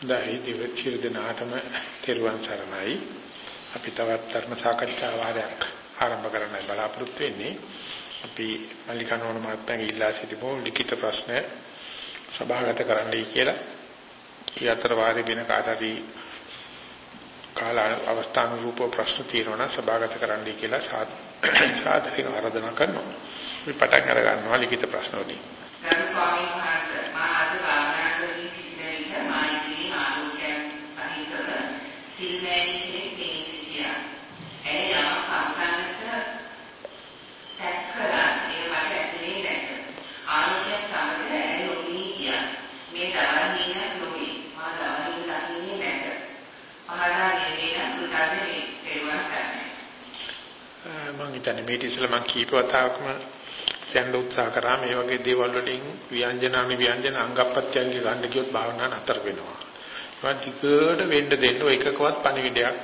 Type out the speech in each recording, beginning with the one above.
දැයි දිවචිර දිනාටම තෙරුවන් සරණයි. අපි තවත් ධර්ම සාකච්ඡා වාරයක් ආරම්භ කරන්න බලාපොරොත්තු වෙන්නේ. අපි මල්ලිකනෝන මහත්මයාගේ ඉල්ලා සිටිමු ලිඛිත ප්‍රශ්න සභාගත කරන්නයි කියලා. ඒ අතර වාරේ වෙන කාටදී කාල අවස්ථාන රූප ප්‍රශ්න తీරවන සභාගත කරන්නයි කියලා සාධකින ආරාධනා කරනවා. අපි පටන් අර ගන්නවා ලිඛිත ප්‍රශ්න වලින්. ගරු ස්වාමීන් වහන්සේ මා අද භාවනා කරමින් සිටින විට මා ඉදිරියේ ආලෝකයන් සහිතව සිල්මෑණි කෙනෙක් පෙනී සිටියා. ඇය යම සංසන්නට සැක කළා. ඒ මට ඇතුලේ නැත. ආලෝකයන් සමග ඇය නොමිනී ගියා. මේ දවල් නිින නොවේ. මා දවල් දකින්නේ නැත. පහදා දෙන්නේ නම් කෘතඥ වේ. පෙරුවන් සරණයි. මම හිතන්නේ මේ ඉතිසල මම කීප වතාවකම යන්න උත්සාහ කරා මේ වගේ දේවල් වලින් ව්‍යංජනානි ව්‍යංජන අංගප්‍රත්‍යංග ගන්න කියොත් භාවනාව නතර වෙනවා. ඒවා ටිකට වෙන්න දෙන්න ඔය එකකවත් පණිවිඩයක්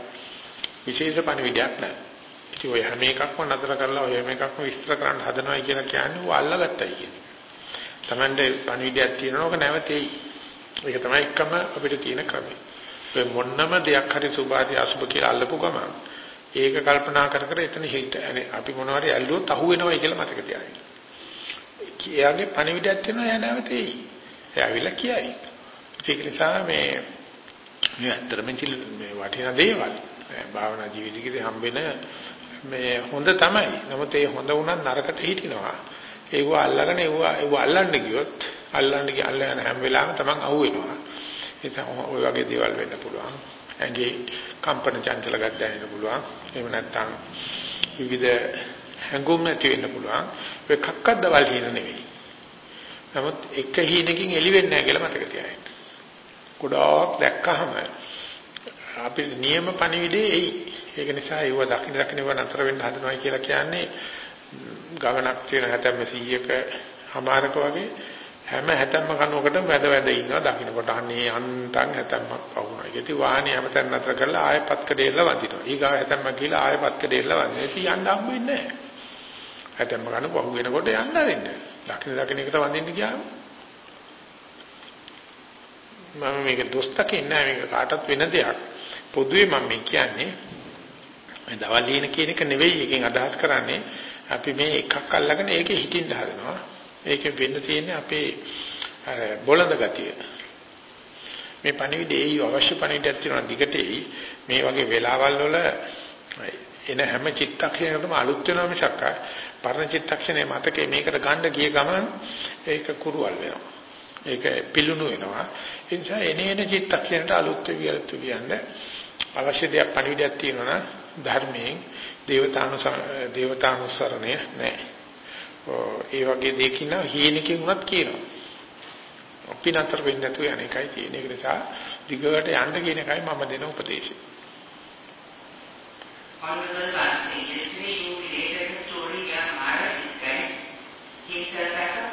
විශේෂ පණිවිඩයක් නැහැ. ඉතින් ඔය හැම එකක්ම නතර කරලා ඔය හැම එකක්ම විස්තර කරන්න හදනවා කියලා කියන්නේ ඔය අල්ලගත්තයි කියන්නේ. Tamande පණිවිඩයක් තියෙනවා ඔක නැවතෙයි. ඒක තමයි එකම අපිට තියෙන ක්‍රමය. ඔය මොන්නම දෙයක් හරි සුභාදී අසුභ කියලා අල්ලපු ගමන් ඒක කල්පනා කර කර එතන හිත අපි මොනවාරි ඇල්ලුවොත් අහු වෙනවයි කියලා මතක තියාගන්න. එයාගේ පණිවිඩයක් තියෙනවා එයා නැවතෙයි. එයා ඇවිල්ලා කියයි. ඒක නිසා මේ මේ ඇත්තටම මේ වටිනා දේවල් භාවනා ජීවිතයේදී හම්බෙන මේ හොඳ තමයි. නමුත් ඒ හොඳ වුණත් නරකට හිටිනවා. ඒව අල්ලගෙන ඒව ඒව අල්ලන්න ගියොත් අල්ලන්න ගිය අල්ලන හැම වෙලාවෙම තමන් අහු වෙනවා. ඒ නිසා ඔය වගේ දේවල් වෙන්න පුළුවන්. ඇඟේ කම්පන චංචල ගත දැනෙන්න පුළුවන්. එහෙම නැත්නම් විවිධ හැඟුම් ඇති වෙන්න පුළුවන්. ඒ කක්කක් දවල් හින නෙවෙයි. නමුත් එක හීනකින් එළි වෙන්නේ නැහැ කියලා මතක තියාගන්න. ගොඩාක් දැක්කහම අපි නියම පණිවිඩේ එයි. ඒක නිසා ඒව දකින්න දකින්න ඒව නතර වෙන්න හදනවා කියලා කියන්නේ ගමනක් තියෙන හැතැම්ම 100ක හමාරක වගේ හැම හැතැම්ම කනුවකටම වැද වැද ඉන්නවා දකින්නකොට අනේ අන්තං හැතැම්මක් වුණා. ඒකටි වාහනේ හැමතැන නතර කරලා ආයෙ පත්ක දෙල්ල වදිනවා. ඊගාව හැතැම්ම කියලා ආයෙ පත්ක දෙල්ල වදිනවා. ඉතින් යන්න හම්බෙන්නේ නැහැ. හැතැම්ම කන වහු වෙනකොට යන්න වෙන්නේ. දකින්න දකින්න එකට වඳින්න ගියාම මම මේක දොස්තකින් නෑ මේක කාටවත් වෙන දෙයක්. පොදුවේ මම මේ කියන්නේ මේ දවල් ලියන කියන එක නෙවෙයි එකෙන් අදහස් කරන්නේ අපි මේ එකක් අල්ලගෙන ඒකේ හිටින්න හදනවා. ඒකෙ වෙන්න තියෙන්නේ අපේ බොළඳ ගතිය. මේ පණිවිඩේ අවශ්‍ය පණිවිඩයක් තියෙනවා දිගටයි මේ වගේ වෙලාවල් වල එන හැම චිත්තක්ෂණයකටම අලුත් වෙනවා මිසක් පරණ චිත්තක්ෂණයේ මතකේ මේකට ගන්න ගිය ගමන් ඒක කුරුවල් වෙනවා. ඒක පිලුණු වෙනවා. ඒ නිසා එනේන චිත්තක්ෂණයට අලුත් වියලත් කියන්නේ අවශ්‍ය දෙයක් පණිවිඩයක් තියෙනවා ධර්මයෙන් දේවතානුස දේවතානුසරණය නැහැ. ඒ වගේ දෙයකින් හීනකින් උනත් කියනවා. අපි නතර වෙන්නේ නැතුව යන එකයි තියෙන. ඒක නිසා දිගට යන්න කියන එකයි මම දෙන උපදේශය. Honorable Bhante, yesterday you related the story of Mara Iskan, himself as a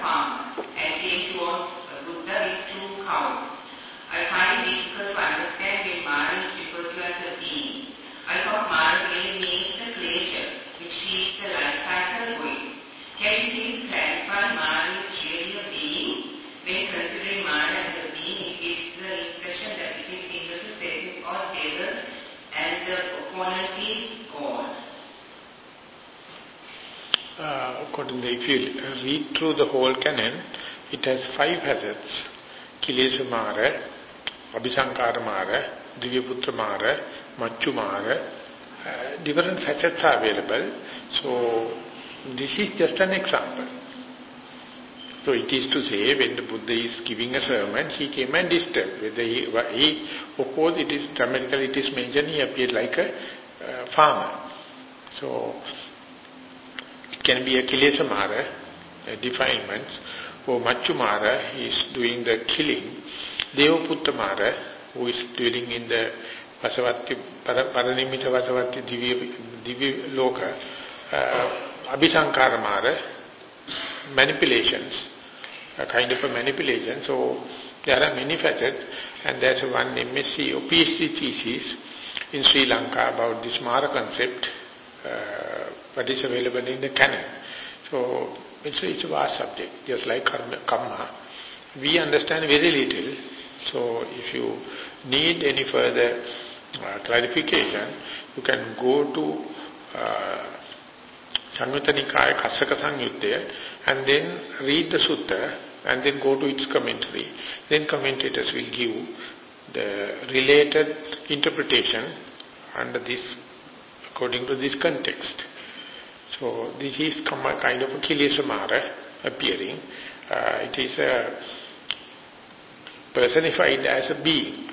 Uh, according to, if you read through the whole canon, it has five hazards. Kilesa Mara, Abhisankara Mara, Divyaputra Mara, Machu Mara. Uh, different facets are available. So, this is just an example. So it is to say, when the Buddha is giving a sermon, he came and disturbed. Whether he, he of course, it is dramatically it is mentioned, he appeared like a uh, farmer. So, it can be a Kilesa Mara, a defilement, or Machumara, is doing the killing. Devaputta Mara, who is dwelling in the Vasavati, Paranimita Vasavati Divya, Divya Loka, uh, Abhisankara Mara, manipulations, a kind of a manipulation. So there are many facets and there's one MSc or PhD thesis in Sri Lanka about this Mara concept uh, what is available in the canon. So it's, it's a vast subject, just like karma. We understand very little, So if you need any further uh, clarification, you can go to uh, Nikaya Kassaka and then read the sutta and then go to its commentary. Then commentators will give the related interpretation under this, according to this context. So this is kind of a Kilisamara appearing. Uh, it is a personified as a being,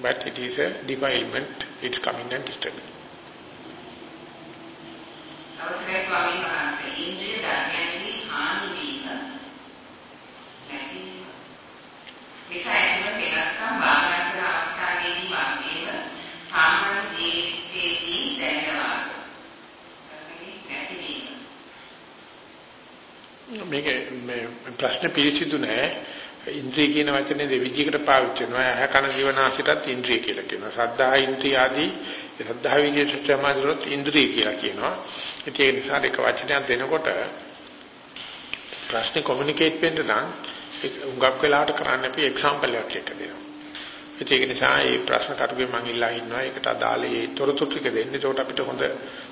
but it is a defilement, it's coming and disturbing. Okay, මේක මේ ප්‍රශ්න පිළිසිදු නෑ ඉන්ද්‍රිය කියන වචනේ දෙවිදිහකට පාවිච්චි කරනවා. ඇහැ කන දිවනාසයටත් ඉන්ද්‍රිය කියලා කියනවා. සද්ධා ඉන්ද්‍රිය ආදී සද්ධා විදියේ සත්‍යමාදරොත් ඉන්ද්‍රිය කියලා කියනවා. ඒ නිසා එක වචනයක් දෙනකොට ප්‍රශ්නේ කොමියුනිකේට් වෙන්න නම් උඟක් වෙලාවට කරන්න අපි එක්සැම්පල් එකක් එක දෙනවා. ඒක නිසා මේ ප්‍රශ්න කටුවේ මම ඉල්ලා ඉන්නවා. ඒකට අදාළ ඒ තොරතුරු ටික දෙන්න. ඒකට අපිට හොඳ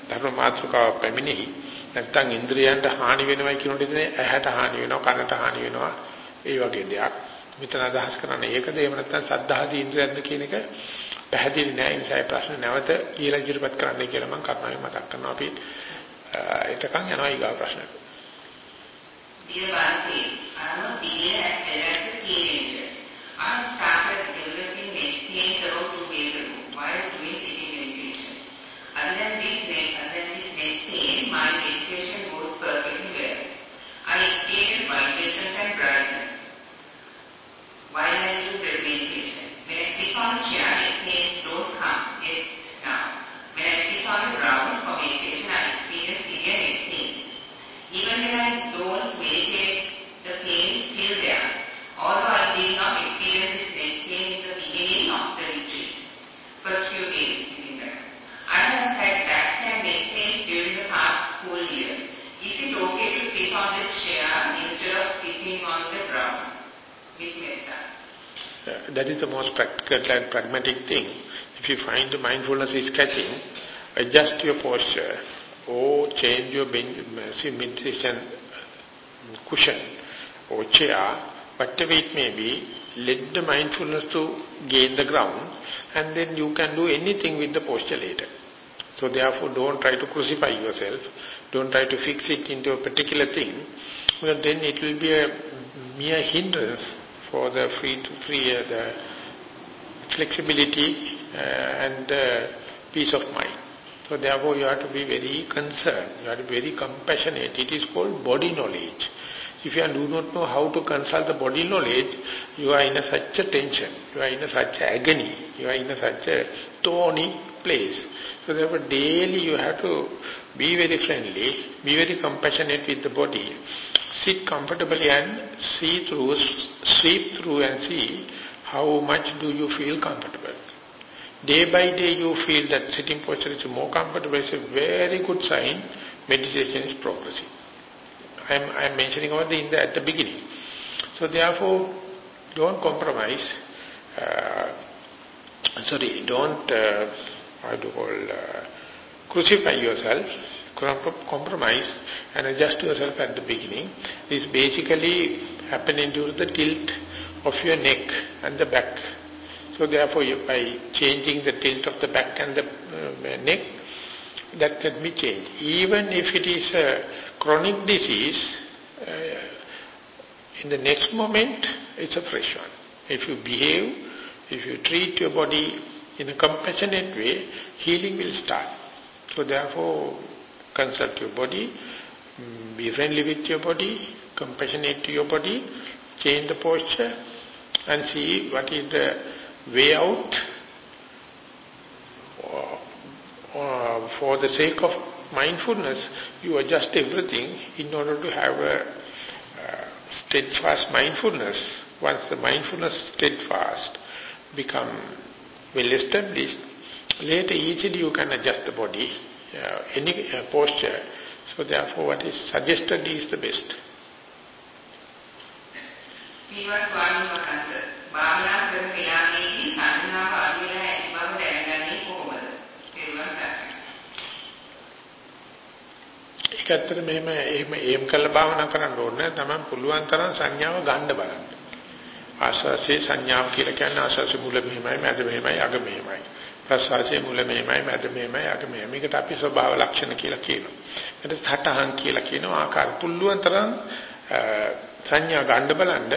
ධර්ම මාතෘකාවක් පැමිණෙහි. නැත්තම් ඉන්ද්‍රියන්ට හානි වෙනවයි කියනකොට ඇහැට හානි වෙනවා, කනට හානි වෙනවා, ඒ වගේ දෙයක්. මෙතන අදහස් කරන්නේ ඒකද එහෙම නැත්නම් සද්ධාදී ඉන්ද්‍රියන්ද කියන එක පැහැදිලි නෑ. ඒ නිසා ප්‍රශ්න නැවත කියලා ඉදිරිපත් කරන්නයි කියලා මම කර්මාවෙන් මතක් කරනවා. අපි එතකන් යනවා ඊගා ප්‍රශ්නට. Dear Bhante, I'm a BA as a that is the most practical and pragmatic thing. If you find the mindfulness is catching, adjust your posture or change your meditation uh, cushion or chair, whatever it may be, let the mindfulness to gain the ground and then you can do anything with the posture later. So therefore don't try to crucify yourself, don't try to fix it into a particular thing, because then it will be a mere hindrance for the free to free uh, the flexibility uh, and uh, peace of mind. So therefore you have to be very concerned, you have to be very compassionate. It is called body knowledge. If you do not know how to consult the body knowledge, you are in a such a tension, you are in a such a agony, you are in a such a thorny place. So therefore daily you have to be very friendly, be very compassionate with the body, sit comfortably and see through, sweep through and see how much do you feel comfortable. Day by day you feel that sitting posture is more comfortable, it's a very good sign meditation is progressing. I am, I am mentioning the, in the, at the beginning. So therefore, don't compromise, uh, sorry, don't, uh, how do you call, uh, crucify yourself, compromise and adjust yourself at the beginning. This basically happening due to the tilt of your neck and the back. So therefore, you, by changing the tilt of the back and the uh, neck, that can be changed. Even if it is a chronic disease, uh, in the next moment, it's a fresh one. If you behave, if you treat your body in a compassionate way, healing will start. So therefore, consult your body, mm, be friendly with your body, compassionate to your body, change the posture and see what is the way out or, or for the sake of mindfulness, you adjust everything in order to have a uh, steadfast mindfulness. Once the mindfulness steadfast become well established, later easily you can adjust the body uh, any uh, posture. So therefore what is suggested is the best. Viva Swami Mahansa. භාවනා කරන වෙලාවේදී සංඥාව අඩු වෙලා ඇති බව දැනගන්නේ කොහොමද? ඒක ඇත්තට මෙහෙම එහෙම එහෙම කළා භාවනා කරන්න ඕනේ තමයි පුළුවන් තරම් සංඥාව ගන්න බලන්න. ආශාසයේ සංඥාව කියලා කියන්නේ ආශාසයේ මුල මෙහෙමයි මැද මෙහෙමයි අග මෙහෙමයි. ප්‍රසවාසයේ මුල මෙහෙමයි මැද මෙහෙමයි අග මෙහෙමයි. මේකට අපි ස්වභාව ලක්ෂණ කියලා කියනවා. ඒකට සටහන් කියලා කියනවා ආකාර පුළුවන් තරම් සංඥා ගන්න බලන්න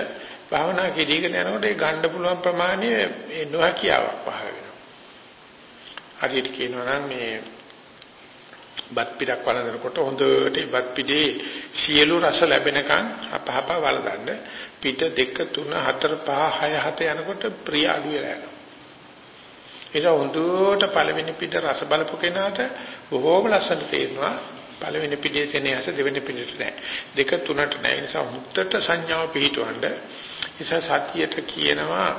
භාවනා කිරීගෙන යනකොට ඒ ගන්න පුළුවන් ප්‍රමාණය ඒ නොහැකියාවක් පහළ වෙනවා. හරියට කියනවා නම් මේ බත් පිටක් වළඳනකොට හොඳට බත් පිටේ සියලු රස ලැබෙනකන් අපහප වළඳන්න පිට 2 3 4 5 6 7 යනකොට ප්‍රිය අඩු වෙලා යනවා. ඒක හොඳට පළවෙනි පිට රස බලපු කෙනාට බොහෝම ලස්සනට තේරෙනවා පළවෙනි පිටේ තියෙන ඇස දෙවෙනි පිටේට නෑ. දෙක තුනට නෑ. ඒ නිසා හොඳට සංඥාව පිහිටවන්න. නිසා සතියට කියනවා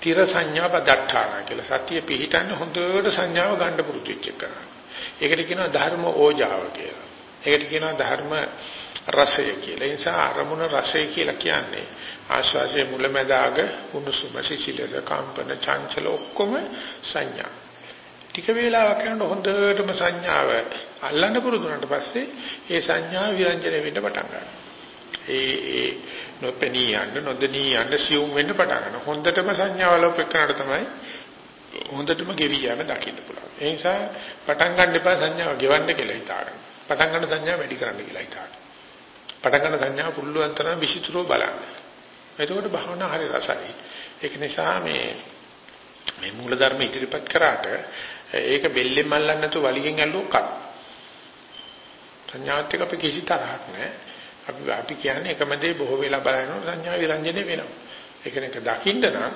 තිර සංඥා පදට්ඨාන කියලා. සතිය පිහිටන්න හොඳට සංඥාව ගන්න පුරුදු වෙච්ච එක. ඒකට කියනවා ධර්ම ඕජාව කියලා. ඒකට කියනවා ධර්ම රසය කියලා. ඒ නිසා අරමුණ රසය කියලා කියන්නේ ආශ්වාසයේ මුලැමැදාග උණුසුම සිසිලස කම්පන චංචල ඔක්කොම සංඥා. ටික වේලාවක් යනකොට හොඳටම සංඥාව අල්ලන්න පුරුදු වුණාට පස්සේ ඒ සංඥාව විරංජන වෙන්න පටන් ගන්නවා. ඒ ඒ නොපෙනී යන්න නොදෙනී යන්න සියුම් වෙන්න පටන් ගන්නවා. හොඳටම සංඥාවල උපේක්ෂණයට තමයි හොඳටම ගෙවි යන දකින්න පුළුවන්. ඒ නිසා පටන් ගන්න එපා සංඥාව ගෙවන්න කියලා හිතාගන්න. පටන් ගන්න සංඥාව වැඩි කරන්න කියලා හිතාගන්න. පටන් ගන්න සංඥාව පුළුවන් තරම් විචිත්‍රව බලන්න. එතකොට භාවනා හරි රසයි. ඒක නිසා මේ මේ මූලධර්ම ඉදිරිපත් කරාට ඒක බෙල්ලෙන් මල්ලන්න නැතුව වලිගෙන් ඇල්ලුවොත් කන. සංඥාත් එක්ක අපි කිසි තරහක් නැහැ. අපි අපි කියන්නේ එකම දේ බොහෝ වෙලා බලනකොට සංඥා විරංජනේ වෙනවා. ඒක නෙක දකින්න නම්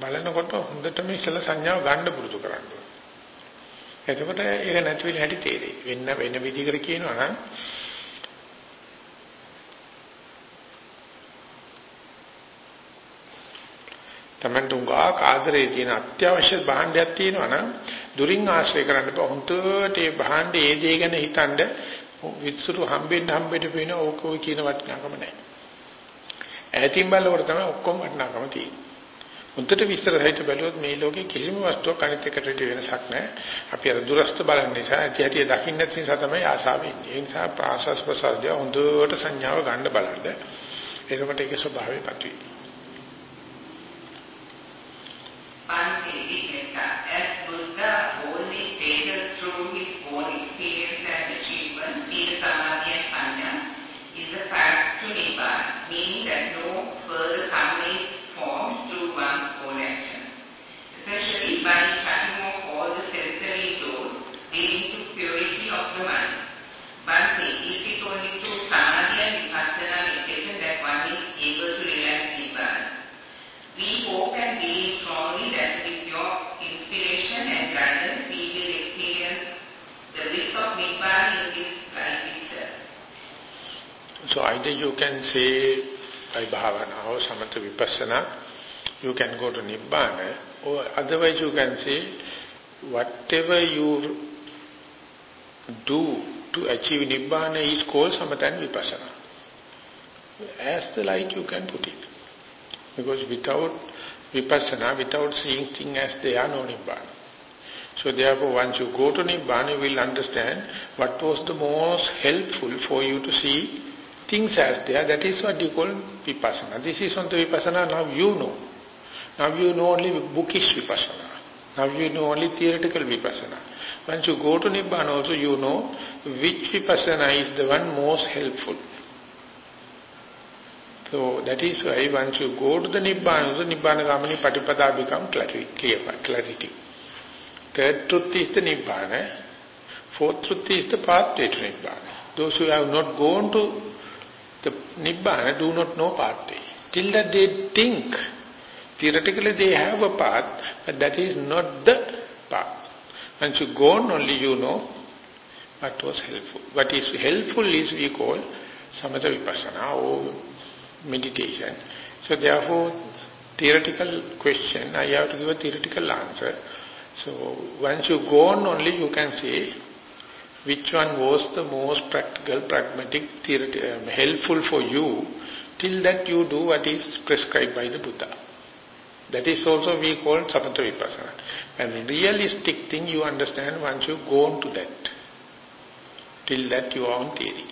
බලනකොට හොඳටම ඉස්සලා සංඥාව ගන්න පුරුදු කරන්න ඕනේ. එතකොට ඒක නැති වෙන හැටි තේරෙයි. වෙන වෙන විදිහකට කියනවා නම් තමන්ට උගා කාදරේ තියෙන අත්‍යවශ්‍ය භාණ්ඩයක් තියෙනවා නම් දුරින් ආශ්‍රය කරන්න බෑ. හොඳට ඒ භාණ්ඩේ ඒ දේ ගැන හිතනද විත්සුරු හම්බෙන්න හම්බෙට පේන ඕක ඔය කියන වටිනාකම නැහැ. ඈතින් බලනකොට තමයි ඔක්කොම වටිනාකම තියෙන්නේ. හොඳට විස්තර සහිත බැලුවොත් මේ ලෝකේ කිසිම වස්තුවක් අනිත් එකට වෙනසක් නැහැ. අපි අර දුරස්ත බලන නිසා ඇති හැටි දකින්න නිසා තමයි ආසාව ඉන්නේ. ඒ නිසා ප්‍රාසස් ප්‍රසාරය හොඳට සංඥාව ගන්න බලන්න. එතකොට ඒකේ ස්වභාවය පතුයි. that. Say by bhavana or samatha vipassana, you can go to Nibbana, or otherwise you can say whatever you do to achieve Nibbana is called samatha and vipassana. As the light you can put it. Because without vipassana, without seeing things as they are, no Nibbana. So therefore, once you go to Nibbana, you will understand what was the most helpful for you to see things are. That is what you call vipassana. This is on the vipassana, now you know. Now you know only bookish vipassana. Now you know only theoretical vipassana. Once you go to Nibbana also, you know which vipassana is the one most helpful. So that is why once you go to the Nibbana, the Nibbana Gamani Patipada become clarity, clear, clarity. Third truth is the Nibbana. Fourth truth is the pathway to Nibbana. Those who have not gone to the Nibbana do not know path. Till that they think, theoretically they have a path, but that is not the path. Once you go on only you know what was helpful. What is helpful is we call samatha vipassana or meditation. So therefore, theoretical question, I have to give a theoretical answer. So once you go on only you can say which one was the most practical, pragmatic, um, helpful for you. Till that you do what is prescribed by the Buddha. That is also we call Samatha Vipassana. And the realistic thing you understand once you go on to that. Till that you are on theory.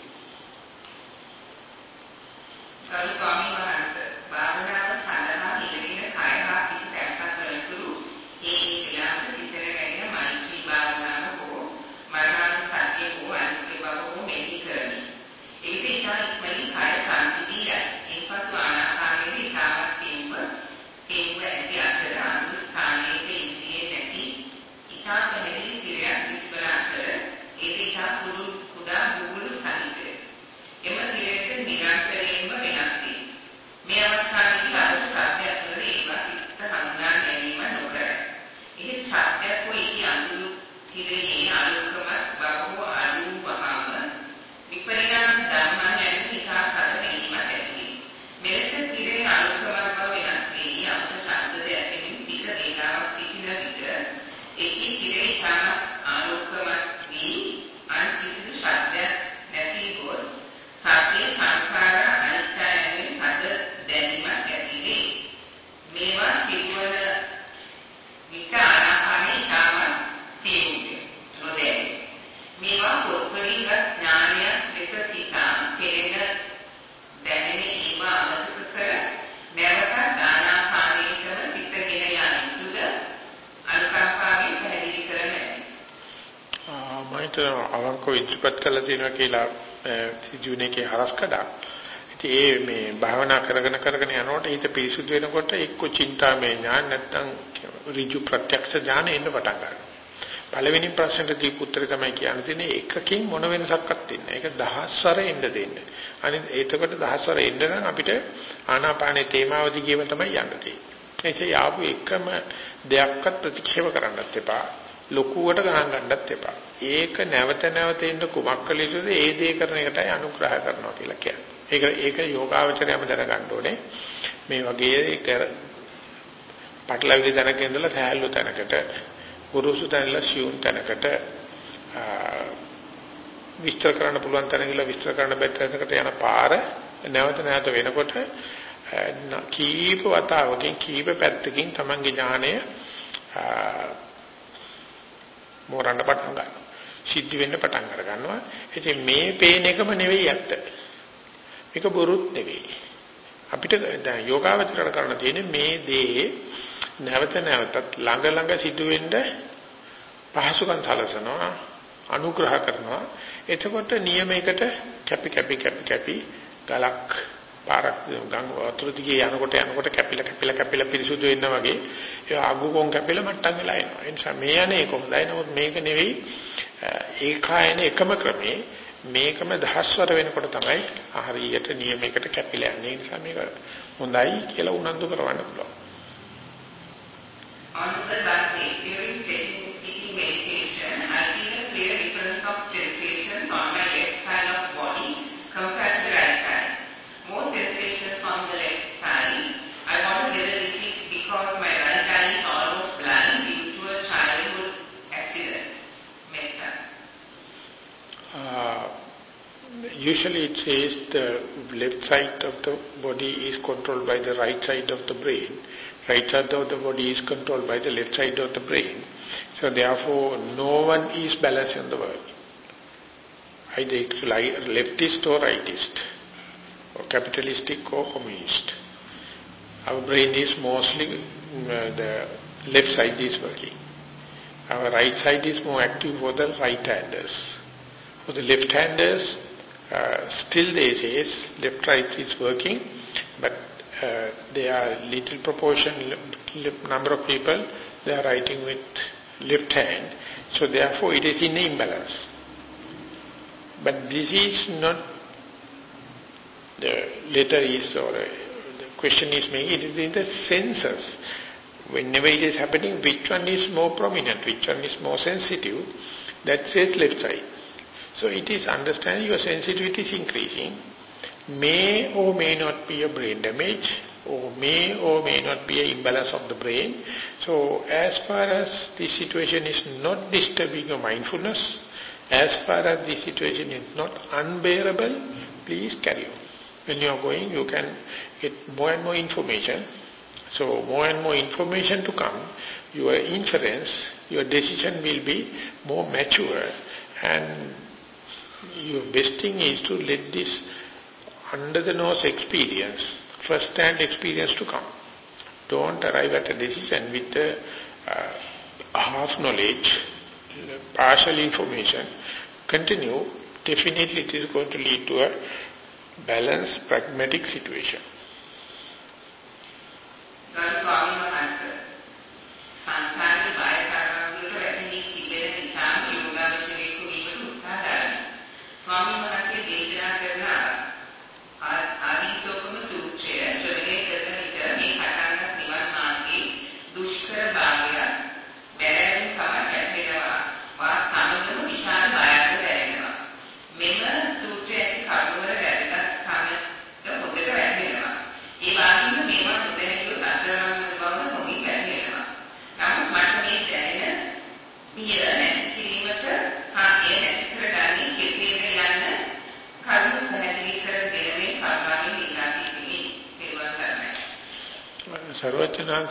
කළා තියෙනවා කියලා සිදුවෙනකේ හරස්කඩක්. ඉතින් ඒ මේ භාවනා කරගෙන කරගෙන යනකොට හිත පිරිසුදු වෙනකොට එක්ක චින්තාමය ඥාන නැත්නම් ඍජු ප්‍රත්‍යක්ෂ ඥාන එන්න පටන් ගන්නවා. පළවෙනි ප්‍රශ්නෙට දීපු උත්තරේ තමයි කියන්නේ එකකින් මොන වෙනසක්වත් දෙන්නේ. ඒක දහස්වර එන්න දෙන්න. අනිත් ඒකට දහස්වර එන්න නම් අපිට ආනාපානේ තේමාව දිගේම තමයි යන්න තියෙන්නේ. ඒකේ ආපු එකම දෙයක්වත් ප්‍රතික්ෂේප කරන්නත් එපා. ලොකුවට ගණන් ගන්නත් එපා. ඒක නැවත නැවත එන්න කුමක් කළ යුතුද? ඒ දේ කරන එකටයි අනුග්‍රහ කරනවා කියලා කියන්නේ. ඒක ඒක යෝගාවචරයම දැනගන්න ඕනේ. මේ වගේ ඒක පටලවිලි තැනක ඉඳලා සෑහළු තැනකට, පුරුසු තැනලා සියුම් තැනකට විස්තර කරන්න පුළුවන් තැන ගිහලා විස්තර කරන්න බැරි තැනකට යන පාර නැවත නැවත වෙනකොට කීප වතාවකින් කීප පැත්තකින් තමන්ගේ ඥානය මෝරන්න පටන් ගන්නවා. සිද්ධ වෙන්න පටන් අර ගන්නවා. ඉතින් මේ පේන එකම නෙවෙයි ඇත්ත. මේක බොරුත් නෙවෙයි. අපිට දැන් යෝගාවචරණ කරන්න තියෙන්නේ මේ දේ නැවත නැවතත් ළඟ ළඟ සිදුවෙන්න පහසුකම් සලසනවා අනුග්‍රහ කරනවා එතකොට නියමයකට කැපි කැපි කැපි කැපි ගලක් පාරක් ගඟ වතුර දිගේ යනකොට යනකොට කැපිලා කැපිලා කැපිලා පිරිසුදු වෙනවා වගේ ඒ අගුකොන් කැපිලා මට්ටම් වෙලා එනවා. ඒ නිසා මේ යන්නේ කොහොමදයි නමුත් මේක නෙවෙයි ඒකායන එකම ක්‍රමේ. මේකම දහස්වර වෙනකොට තමයි හරියට නියමයකට කැපිලා යන්නේ. ඒ නිසා මේක හොඳයි කියලා උනන්දු කරවන්න පුළුවන්. Honorable usually it says the left side of the body is controlled by the right side of the brain. Right side of the body is controlled by the left side of the brain. So therefore no one is balanced in the world. Either it's leftist or rightist, or capitalistic or communist. Our brain is mostly, uh, the left side is working. Our right side is more active for the right-handers. For the left-handers, uh, still they say left-right is working, but uh, they are little proportion, number of people, they are writing with left hand. So therefore it is in imbalance. But this is not the letter is or the question is making, it is in the senses. Whenever it is happening, which one is more prominent, which one is more sensitive, that says left side. So it is understanding your sensitivity is increasing, may or may not be a brain damage, or may or may not be an imbalance of the brain. So as far as the situation is not disturbing your mindfulness, as far as the situation is not unbearable, please carry on. When you are going, you can get more and more information. So more and more information to come, your inference, your decision will be more mature and your best thing is to let this under the nose experience, first hand experience to come. Don't arrive at a decision with a, uh, half knowledge, partial information. Continue, definitely it is going to lead to a balanced, pragmatic situation.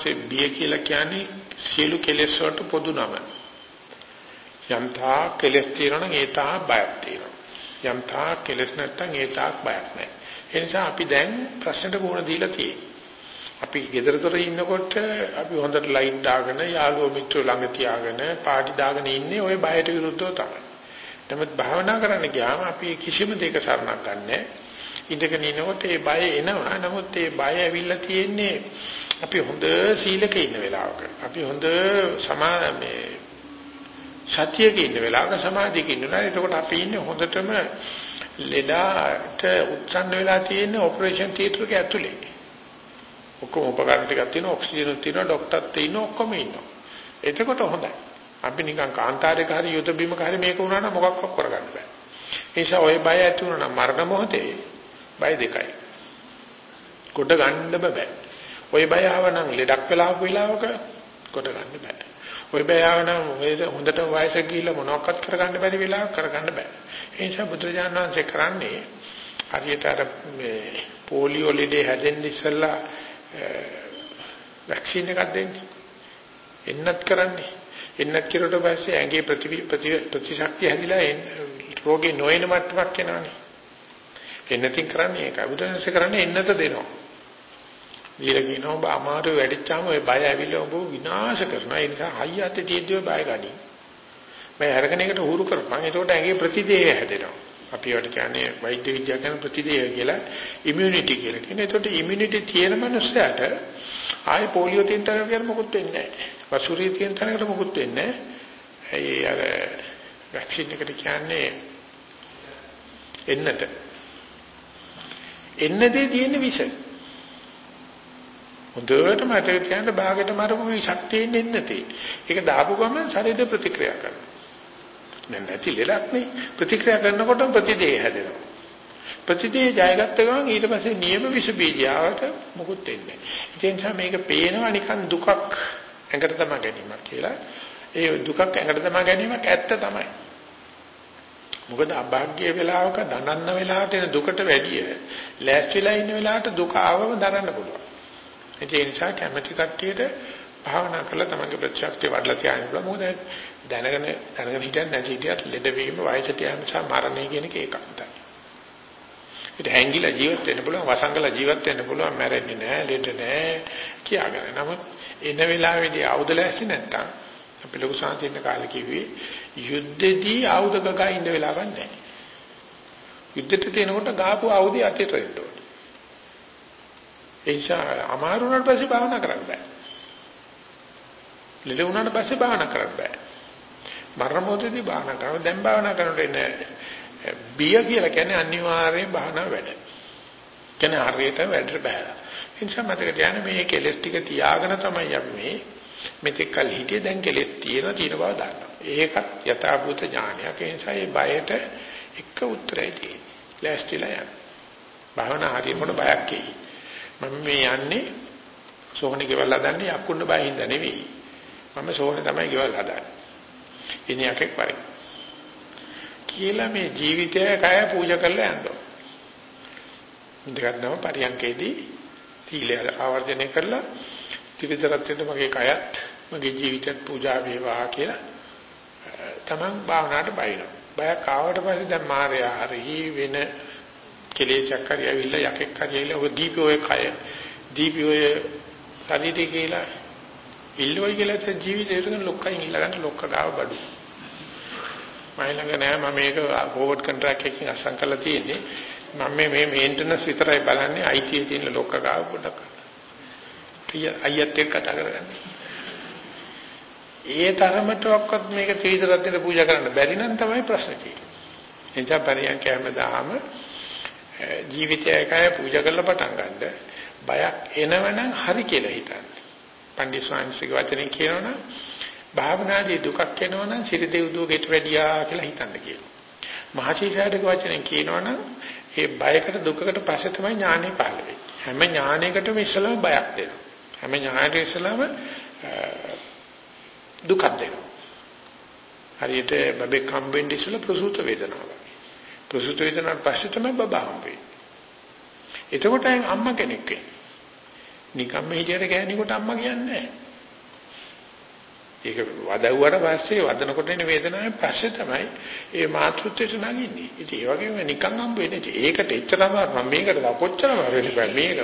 සර්වචනාංශේ බිය කියලා කියන්නේ සියලු කෙලෙස් වලට පොදු නම. යම්තා කෙලෙස් තියෙනවා නම් ඒ තා බයක් තියෙනවා. යම්තා කෙලෙස් නැත්තම් ඒ තාක් බයක් නැහැ. ඒ නිසා අපි දැන් ප්‍රශ්නට මුහුණ දීලා තියෙනවා. අපි ගෙදරතොර ඉන්නකොට අපි හොඳට ලයිට් දාගෙන යාළුවෝ මිත්‍රෝ ළඟ තියාගෙන පාටි දාගෙන ඉන්නේ ওই බයට විරුද්ධව තමයි. නමුත් භාවනා කරන්න ගියාම අපි කිසිම දෙයක සරණක් ගන්නෑ. ඉඳගෙන ඉනකොට ඒ බය එනවා. නමුත් ඒ බය ඇවිල්ලා තියෙන්නේ අපි හොඳ සීලක ඉන්න වෙලාවක අපි හොඳ සමා මේ සතියක ඉන්න වෙලාවක සමාධියක ඉන්නවා එතකොට අපි ඉන්නේ හොඳටම ලෙඩට උත්සන්න වෙලා තියෙන ඔපරේෂන් තියටර් එක ඇතුලේ. ඔක්කොම උපකරණ ටිකක් තියෙනවා ඔක්සිජන් තියෙනවා ડોක්ටර්ත් ඉන්නවා ඔක්කොම ඉන්නවා. එතකොට හොඳයි. අපි නිකන් කාන්තාරයක හරි යුද බිමක හරි මේක වුණා නම් මොකක්වත් කරගන්න බෑ. ඒ නිසා ওই බය ඇති වුණා නම් මරණ මොහොතේ බය දෙකයි. කොට ගන්න බෑ. ওই බය ආවනම් ලෙඩක් වෙලා ආපු වෙලාවක කොට ගන්න බෑ. ওই බය ආවනම් හොඳට වයස ගිහිල්ලා මොනවක්වත් කරගන්න බැරි වෙලාවක කරගන්න බෑ. ඒ නිසා බුදුරජාණන් වහන්සේ කරන්නේ හරියට අර මේ පොලියෝ ලෙඩේ හැදෙන්න ඉස්සෙල්ලා වැක්සින් එකක් දෙන්නේ. එන්නත් කරන්නේ. එන්නත් කිරුවට පස්සේ ඇඟේ ප්‍රති ප්‍රතිශක්තිය හැදිලා රෝගේ නොයන මට්ටමක් එනවනේ. එන්නතින් කරන්නේ ඒකයි. බුදුන්සේ කරන්නේ එන්නත දෙනවා. දීලා කියනවා ඔබ අමාරු වැඩිච්චාම ඔය බය ඇවිල්ලා ඔබ විනාශ කරනවා. ඒ නිසා හයියත් තියෙද්දී බය ගනි. මම අරගෙන එකට හුරු කරපන්. ඒකට ඇඟේ ප්‍රතිදේය හැදෙනවා. අපි වට කියන්නේ වෛද්‍ය විද්‍යාව කියන ප්‍රතිදේය කියලා ඉමුනිටි කියලා කියන. ඒකට ඉමුනිටි තියෙන මනුස්සයාට ආයේ පොලියෝ තියෙන තරම කියන මොකුත් වෙන්නේ නැහැ. වසුරිය තියෙන තරකට මොකුත් වෙන්නේ නැහැ. ඒ අර වැක්සින් එකට කියන්නේ එන්නත. එන්නතේ තියෙන විෂ. හොඳට මතක තියාගන්න භාගයට මරපු ශක්තිය එන්නතේ. ඒක දාපු ගමන් ශරීර ප්‍රතික්‍රියා කරනවා. දැන් නැති ලෙඩක් නේ ප්‍රතික්‍රියා කරනකොට ප්‍රතිදේය හැදෙනවා. ප්‍රතිදේය ජයගත්ත ගමන් ඊට පස්සේ නියම විස බීජාවට මොකුත් වෙන්නේ නැහැ. ඒ නිසා මේක පේනවා නිකන් දුකක් ඇඟට තම ගැනීමක් කියලා. ඒ දුකක් ඇඟට තම ගැනීමක් ඇත්ත තමයි. මොකද අභාග්‍ය වෙලාවක දනන්න වෙලාවට එන දුකට වැඩිය ලෑස්තිලා ඉන්න වෙලාවට දුක ආවම දරන්න පුළුවන්. ඒ නිසා කැමැති කට්ටියට භාවනා කරලා තමන්ගේ ප්‍රතිශක්තිය වඩලා තියාගන්න පුළුවන්. මොකද දැනගෙන දැනගෙන හිටියත් නැති හිටියත් ලෙඩවීම වයසට යාම සහ මරණය කියන එක ඒකයි. ඒක හැංගිලා ජීවත් වෙන්න පුළුවන්, වසංගල ජීවත් වෙන්න පුළුවන්, මැරෙන්නේ නැහැ, ලෙඩ නැහැ කියාගෙන. නමුත් එන වෙලාවේදී ආයුධ ලැස්ති නැත්තම් අපි ලොකු සාන්තින කාලේ කිව්වේ යුද්ධෙදී ආයුධ ගගා ඉන්න වෙලාවක් නැහැ. යුද්ධෙට තියෙනකොට ගාපු ආයුධය අතේට එන්න ඕනේ. ඒ නිසා අමාරු වුණාට පස්සේ භාවනා කරන්න බෑ. ලෙඩ වුණාට පස්සේ භාවනා කරන්න බෑ. මරණ මොහොතේදී භාවනා කරනවා. දැන් භාවනා කරනකොට එන්නේ බිය කියලා කියන්නේ අනිවාර්යයෙන් භාවනා වැඩ. කියන්නේ හරියට වැඩට බහැලා. ඒ නිසා මතක තියාගන්න මේ කෙලස් ටික තියාගෙන තමයි අපි මේ මෙතෙක් කල් හිටියේ දැන් කෙලෙස් තියෙන තියෙන බව දන්නවා. ඒකත් යථාභූත ඥානයක්. ඒ නිසා මේ බයට එක උත්තරයි තියෙන්නේ. ලෑස්තිලා යන්න. භාවනා හරියනකොට බයක් එයි. මම මේ යන්නේ සෝහනේ ගෙවල් හදන්නේ යක්කුන්න බය හින්දා නෙවෙයි. මම සෝහනේ තමයි ගෙවල් හදන්නේ. ඉන්නේ යකෙක් වරේ. කියලා මේ ජීවිතය කය පූජා කරලා යනවා. දෙකක් නම පරියන්කේදී තීලය ආවර්ජනය කරලා ත්‍රිවිධ මගේ කයත් මගේ ජීවිතයත් පූජා වේවා කියලා තමන් භාවනාවට බයිනවා. බයක් ආවට පස්සේ දැන් මායя හරි වෙන කෙලෙසක් හරි ඇවිල්ලා යකෙක් හරි ඇවිල්ලා ඔය දීපෝයේ කය දීපෝයේ ශරීරය කියලා ඉල්ලුවයි කියලා තේ ජීවිතේට ලොක්කයින් ඉල්ලගන්න ලොක්ක ගාව බඩු. මම ළඟ නෑ මම මේක ෆෝවර්ඩ් කොන්ට්‍රැක්ට් එකකින් අසම් කරලා තියෙන්නේ. මම මේ මේ මේන්ටනන්ස් විතරයි බලන්නේ IT තියෙන ලොක්ක ගාව පොඩක්. අයියත් එක්ක කතා කරගන්න. ඒ තරමටවත් මේක ත්‍රිවිධ රත්නෙට පූජා කරන්න බැරි නම් තමයි ප්‍රශ්නේ තියෙන්නේ. එනිසා පරියන්ක හැමදාම ජීවිතය එකයි පූජා කරලා පටන් ගන්න. බයක් එනවනම් හරි කියලා හිතන්න. පණ්ඩිත ස්වාමීන්ගේ වචනේ කියනවනම් භාවනාදී දුකක් එනවනම් සිරිදෙව් දුවකට වැඩියා කියලා හිතන්න කියනවා. මහචීසාරගේ වචනේ කියනවනම් ඒ බයකට දුකකට පස්සේ තමයි ඥානෙ පහළ වෙන්නේ. හැම ඥානයකටම ඉස්සලම බයක් දෙනවා. හැම ඥානයකට ඉස්සලම දුකක් දෙනවා. හරියට බබෙක් හම්බෙන්නේ ඉස්සලා ප්‍රසූත වේදනාව. ප්‍රසූත වේදනාවට පස්සේ තමයි බබා හම්බෙන්නේ. එතකොට අම්මා කෙනෙක් වෙන්නේ. නිකම්ම හිටියට ගෑණිකොට අම්මා කියන්නේ නැහැ. ඒක වදවුවට පස්සේ වදනකොට එන වේදනාවෙන් පස්සේ තමයි ඒ මාතෘත්වයට නගින්නේ. ඉතින් ඒ වගේම නිකන් හම්බ වෙන්නේ. ඒකට එච්චරම මම මේකට කොච්චරම වෙන්නේ බෑ මේක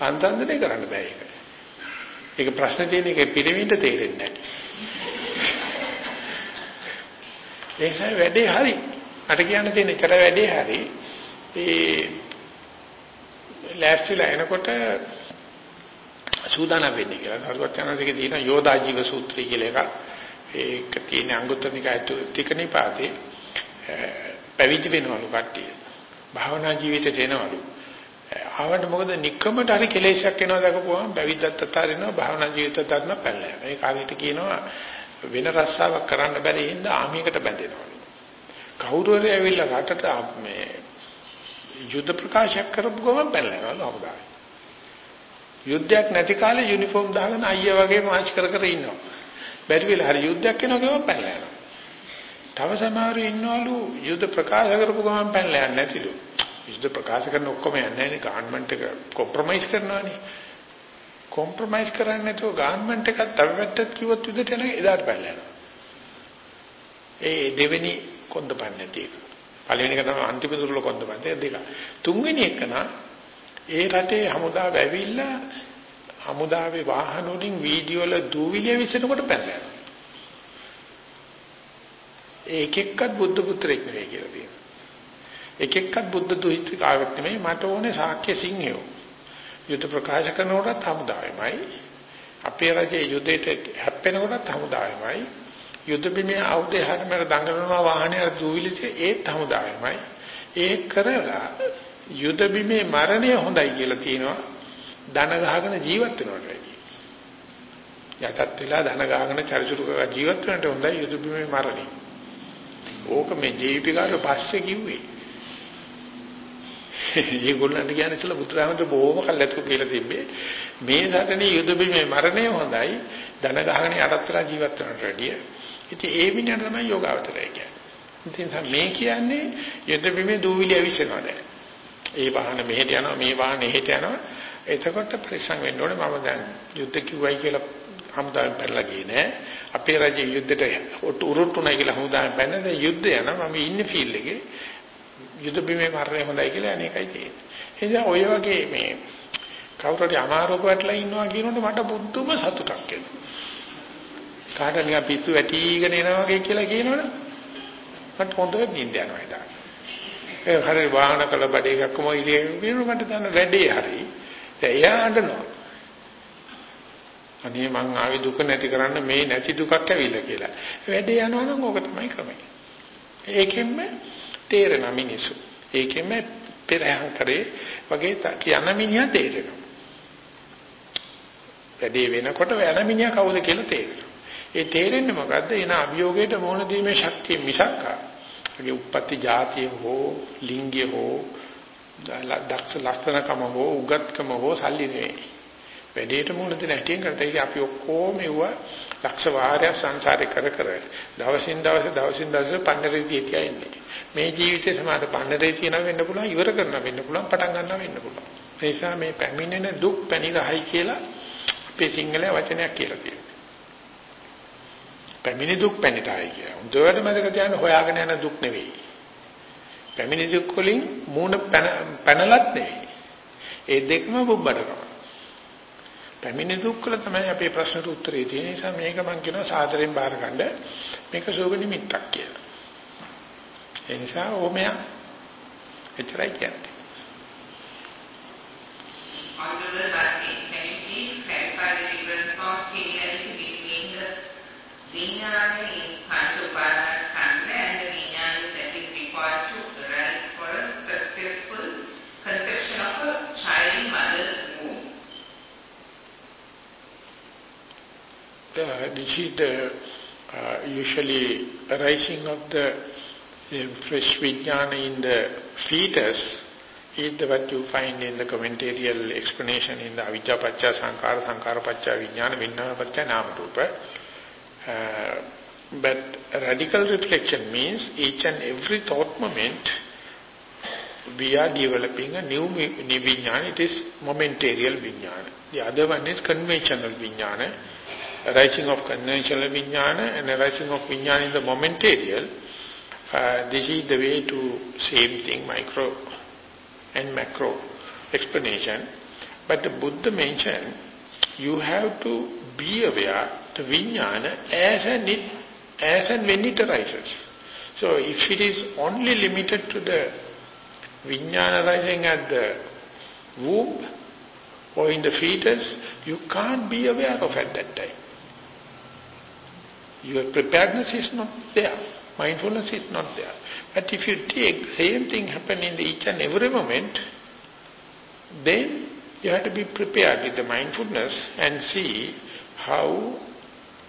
අන්තන්දනේ කරන්න බෑ ඒක. ඒක ප්‍රශ්න තියෙන එක පිළිවිඳ තේරෙන්නේ නැහැ. ඒකයි වැඩේ හරි. මට කියන්න තියෙන ඉතර වැඩේ හරි. ඒ ලෑස්තිලා එනකොට සූදානම් වෙන්නේ කියලා. හරුවත් යන දෙකේ තියෙන යෝධා ජීව සූත්‍රය කියලා එකක්. ඒක තියෙන අංගුත්තර නිකාය තිකණීපාතේ පැවිදි වෙනවලු කට්ටිය. භාවනා ජීවිතේ දෙනවලු. ආවට මොකද නික්කමට හරි කෙලෙසයක් එනවා දකපුවාම පැවිද්දත් අතාරිනවා භාවනා ජීවිතත් අතන පැනලා. මේ කාර්යයට කියනවා වෙන රස්සාවක් කරන්න බැරි හින්දා ආමියකට බැඳෙනවලු. කවුරු හරි ඇවිල්ලා රටට මේ යුද්ධ ප්‍රකාශයක් කරපු ගමන් පැනලා යනවා හොදා. යුද්ධයක් නැති කාලේ යුනිෆෝම් දාගෙන අයියා වගේ මාච් කර කර ඉන්නවා. බැරි වෙලා හරි යුද්ධයක් වෙනවා ගමන් පැනලා යනවා. තව සමහරව ඉන්නවලු යුද්ධ ප්‍රකාශ කරපු ගමන් පැනලා යන්නේ නැතිලු. යුද්ධ ප්‍රකාශ කරන ඔක්කොම යන්නේ නැහැ ගවර්න්මන්ට් එක කොම්ප්‍රොමයිස් කරනවානේ. කොම්ප්‍රොමයිස් කරන්නේ නැතුව ගවර්න්මන්ට් එකත් තව පැත්තට කිව්වොත් යුද්ධට යන එදාට පැනලා යනවා. ඒ දෙවෙනි කොන්දපන්නේ තියෙක. පළවෙනි එක තමයි අන්තිම දුර්ල කොන්දපන්නේ දෙක. තුන්වෙනි එක නා ඒ රටේ හමුදාව ඇවිල්ලා හමුදාවේ වාහන වලින් වීඩියෝ වල දූවිලිය විසනකොට පැනලා යනවා. ඒක එක්කත් බුද්ධ පුත්‍රයෙක් නෙවෙයි කියලා කියනවා. එක එක්කත් බුද්ධ දුහිතකාවක් නෙමෙයි මට ඕනේ ශාක්‍ය සිංහයෝ. යුද්ධ ප්‍රකාශ කරනකොටත් හමුදාවෙමයි. අපේ රජයේ යුද්ධයට හැප්පෙනකොටත් හමුදාවෙමයි. යුද්ධ බිමේ ආයුධය හැමර දඟලනවා වාහනේ දූවිලිට ඒත් හමුදාවෙමයි. ඒ කරලා යුද බිමේ මරණය හොඳයි කියලා කියනවා ධන ගහගෙන ජීවත් වෙනවට වැඩිය. යටත් වෙලා ධන ගහගෙන චරිචුරුක ජීවත් වෙනට හොඳයි යුද බිමේ මරණය. ඕක මේ ජීවිකාර පස්සේ කිව්වේ. ඒගොල්ලන්ට කියන්නේ කියලා බුදුරහමන්ට බොහොම කල්ැතුව කියලා තිබ්බේ මේ සැතනේ යුද බිමේ මරණය හොඳයි ධන ගහගෙන යටත් වෙලා ජීවත් වෙනට වැඩිය. ඉතින් ඒ විදිහට තමයි යෝගාවතරය කියන්නේ. ඉතින් මේ කියන්නේ යුද බිමේ දූවිලි ඇවිස්සනවා දැන්. ඒ වාහන මෙහෙට යනවා මේ වාහන එහෙට යනවා. එතකොට පරිස්සම් වෙන්න ඕනේ මම දැන් යුද්ධ කිව්වයි කියලා හමුදාවෙන් පැනලා ගියේ නෑ. අපේ රජයේ යුද්ධයට උරුට්ටුණයි කියලා හමුදාවෙන් පැනලා දැන් යුද්ධ යනවා. මම ඉන්නේ ෆීල්ඩ් එකේ. යුද්ධ බිමේ මරණය හොඳයි කියලා අනේකයි තියෙන්නේ. එනිසා ඔය වගේ මේ කවුරු හරි අමාරුවක වැටලා ඉන්නවා කියනකොට මට බුද්ධම සතුටක් එනවා. කාට නිකන් පිස්සු වැටිගෙන එනවා වගේ කියලා කියනවනේ මට හොඳට නිින්ද යනවා ඉතින් ඒ හරි වාහන කළ බඩේ එකක්ම ඉලිය වෙනු මට දන්න වැඩේ හරි. දැන් එයා අඬනවා. අනේ මං ආවේ දුක නැති කරන්න මේ නැති දුකක් ඇවිල්ලා කියලා. වැඩේ යනවා නම් ඕක තමයි ක්‍රමය. ඒකෙන්ම තේරෙන මිනිස්සු. ඒකෙන්ම පෙරහන් කරේ වගේ කියන මිනිහා තේරෙනවා. වැඩේ වෙනකොට යන මිනිහා කවුද කියලා තේරෙනවා. ඒ තේරෙන්නේ මොකද්ද? එන අභියෝගයට මොන දීමේ ශක්තිය මිසක්කා ඒ උප්පත්ති જાතිය හෝ ලිංගය හෝ දක්ෂ ලක්ෂණකම හෝ උගත්කම හෝ සල්ලි නෙවෙයි. වැඩේට මුණ දෙන හැටියෙන් කරට ඒක අපි ඔක්කොම මෙව ලක්ෂ වාරයක් සංසාරේ කර කර දවසින් දවස දවසින් දවස පන්නරේ තියන්නේ. මේ ජීවිතේ සමාද පන්නරේ තියන වෙන්න පුළුවන් ඉවර කරන වෙන්න පුළුවන් පටන් ගන්න වෙන්න පුළුවන්. ඒ නිසා මේ පැමිණෙන දුක් පැණි රහයි කියලා අපේ සිංහල වචනයක් කියලා තියෙනවා. පැමිණි දුක් පැනිටයි කියලා. හොඳට මතක තියාගන්න හොයාගෙන යන දුක් නෙවෙයි. පැමිණි දුක් වලින් මූණ පැනලත් නෙවෙයි. ඒ දෙකම බුබ්බඩකම. පැමිණි දුක් වල තමයි අපේ ප්‍රශ්නට උත්තරේ තියෙන නිසා මේක මම කියනවා සාදරයෙන් බාර ගන්න මේක සෝග නිමිත්තක් කියලා. ඒ නිසා ඕමයා එතරයි කියන්නේ. Honorable Vijnana Upadana and that is required to for a successful conception of a child womb? This is the uh, usually arising of the fresh vijnana in the fetus is what you find in the commentarial explanation in the avijja pacha sankara sankara pacha vijnana vijnana rupa. Uh, but radical reflection means each and every thought moment we are developing a new vijnana, it is momentarial vijnana. The other one is conventional vijnana, arising of conventional vijnana and arising of vijnana in the momentarial. Uh, this is the way to same thing, micro and macro explanation. But the Buddha mentioned, you have to be aware vijnana as and, it, as and when it arises. So if it is only limited to the vijnana arising at the womb or in the fetus, you can't be aware of at that time. Your preparedness is not there. Mindfulness is not there. But if you take same thing happen in each and every moment, then you have to be prepared with the mindfulness and see how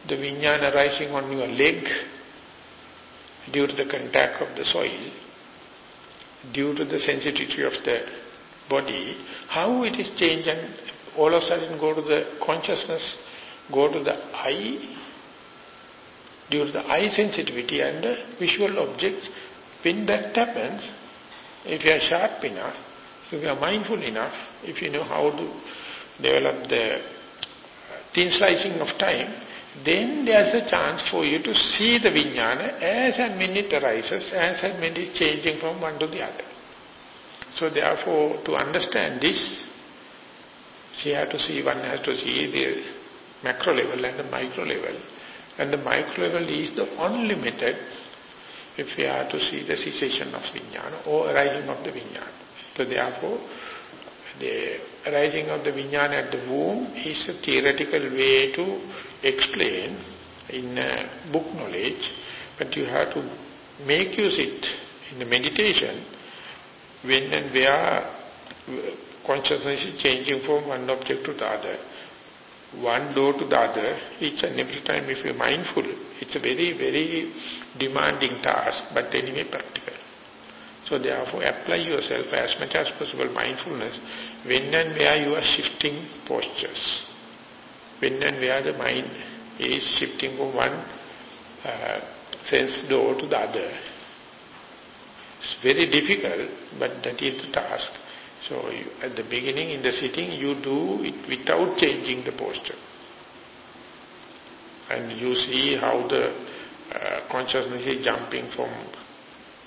the vinyana rising on your leg due to the contact of the soil, due to the sensitivity of the body, how it is changed and all of a sudden go to the consciousness, go to the eye, due to the eye sensitivity and the visual objects, when that happens, if you are sharp enough, if you are mindful enough, if you know how to develop the thin slicing of time, then there's a chance for you to see the vijnana as and when it arises, as it is changing from one to the other. So therefore, to understand this, she has to see, one has to see the macro level and the micro level. And the micro level is the unlimited if we are to see the cessation of vijnana or arising of the vijnana. So therefore, the arising of the vijnana at the womb is a theoretical way to explain in uh, book knowledge, but you have to make use it in the meditation when and where uh, consciousness is changing from one object to the other one door to the other, each and every time if you're mindful, it's a very, very demanding task, but anyway practical. So therefore apply yourself as much as possible mindfulness when and where you are shifting postures. When and where the mind is shifting from one uh, sense door to the other. It's very difficult, but that is the task. So you, at the beginning in the sitting you do it without changing the posture. And you see how the uh, consciousness is jumping from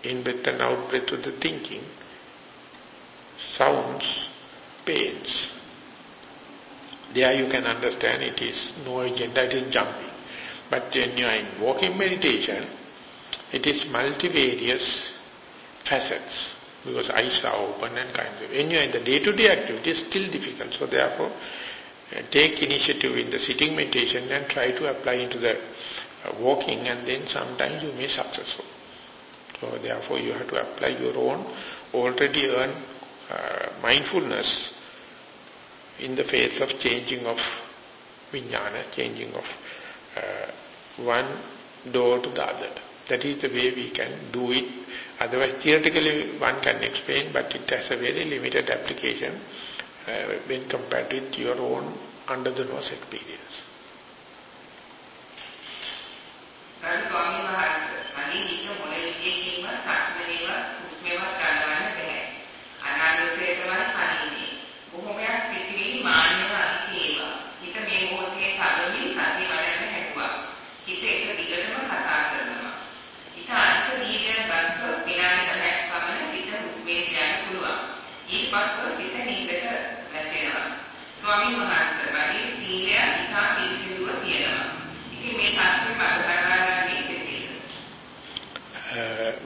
in-breath and out-breath to the thinking. Sounds, pains. There you can understand it is no agenda, it is jumping. But when you are in walking meditation, it is multivarious facets because eyes are open and kind of. When you are in the day-to-day -day activity, it's still difficult. So therefore, uh, take initiative in the sitting meditation and try to apply into the uh, walking and then sometimes you may successful. So therefore, you have to apply your own already earned uh, mindfulness in the face of changing of vijnana, changing of uh, one door to the other. That is the way we can do it. Otherwise, theoretically one can explain, but it has a very limited application uh, when compared with your own under-the-nose experience.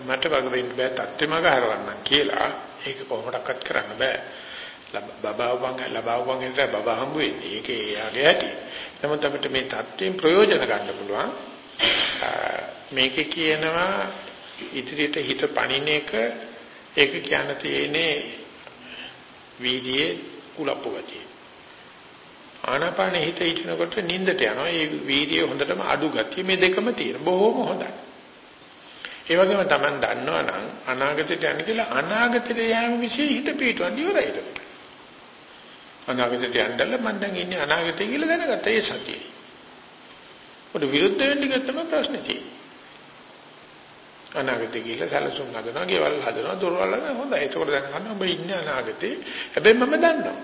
මට වග වෙන්න බෑ තත්ත්වෙමග හරවන්න කියලා ඒක කොහොමඩක්වත් කරන්න බෑ. බබාවන් ලබාවන් හිට බබා හම්බ වෙන්නේ. ඒකේ යාගේ ඇති. නමුත් අපිට මේ தත්ත්වයෙන් ප්‍රයෝජන ගන්න පුළුවන්. මේකේ කියනවා ඉදිරියට හිත පණින එක ඒක කියන්න තියෙන්නේ වීදියේ කුලප්පු ගතිය. ආනාපාන හිත හිටිනකොට නිින්දට යනවා. ඒ වීදියේ හොඳටම අඩු ගතිය මේ දෙකම තියෙන. බොහොම හොඳයි. ඒ වගේම Taman දන්නවනම් අනාගතයට යන්න කියලා අනාගතයට යෑම વિશે හිත පිටවන්න ඉවරයි ඒක. අනාගතයට යන්නදල මම දැන් ඉන්නේ අනාගතය කියලා දැනගත්තා ඒ සතියේ. උඩ විරුද්ධ වෙන්න ගත්තම ප්‍රශ්නේ තියෙන්නේ. අනාගතය කියලා සැලසුම් හදනවා, ගෙවල් හදනවා, දොරවල් හදනවා හොඳයි. ඒකෝට දැනගන්න ඔබ ඉන්නේ අනාගතේ. හැබැයි මම දන්නවා.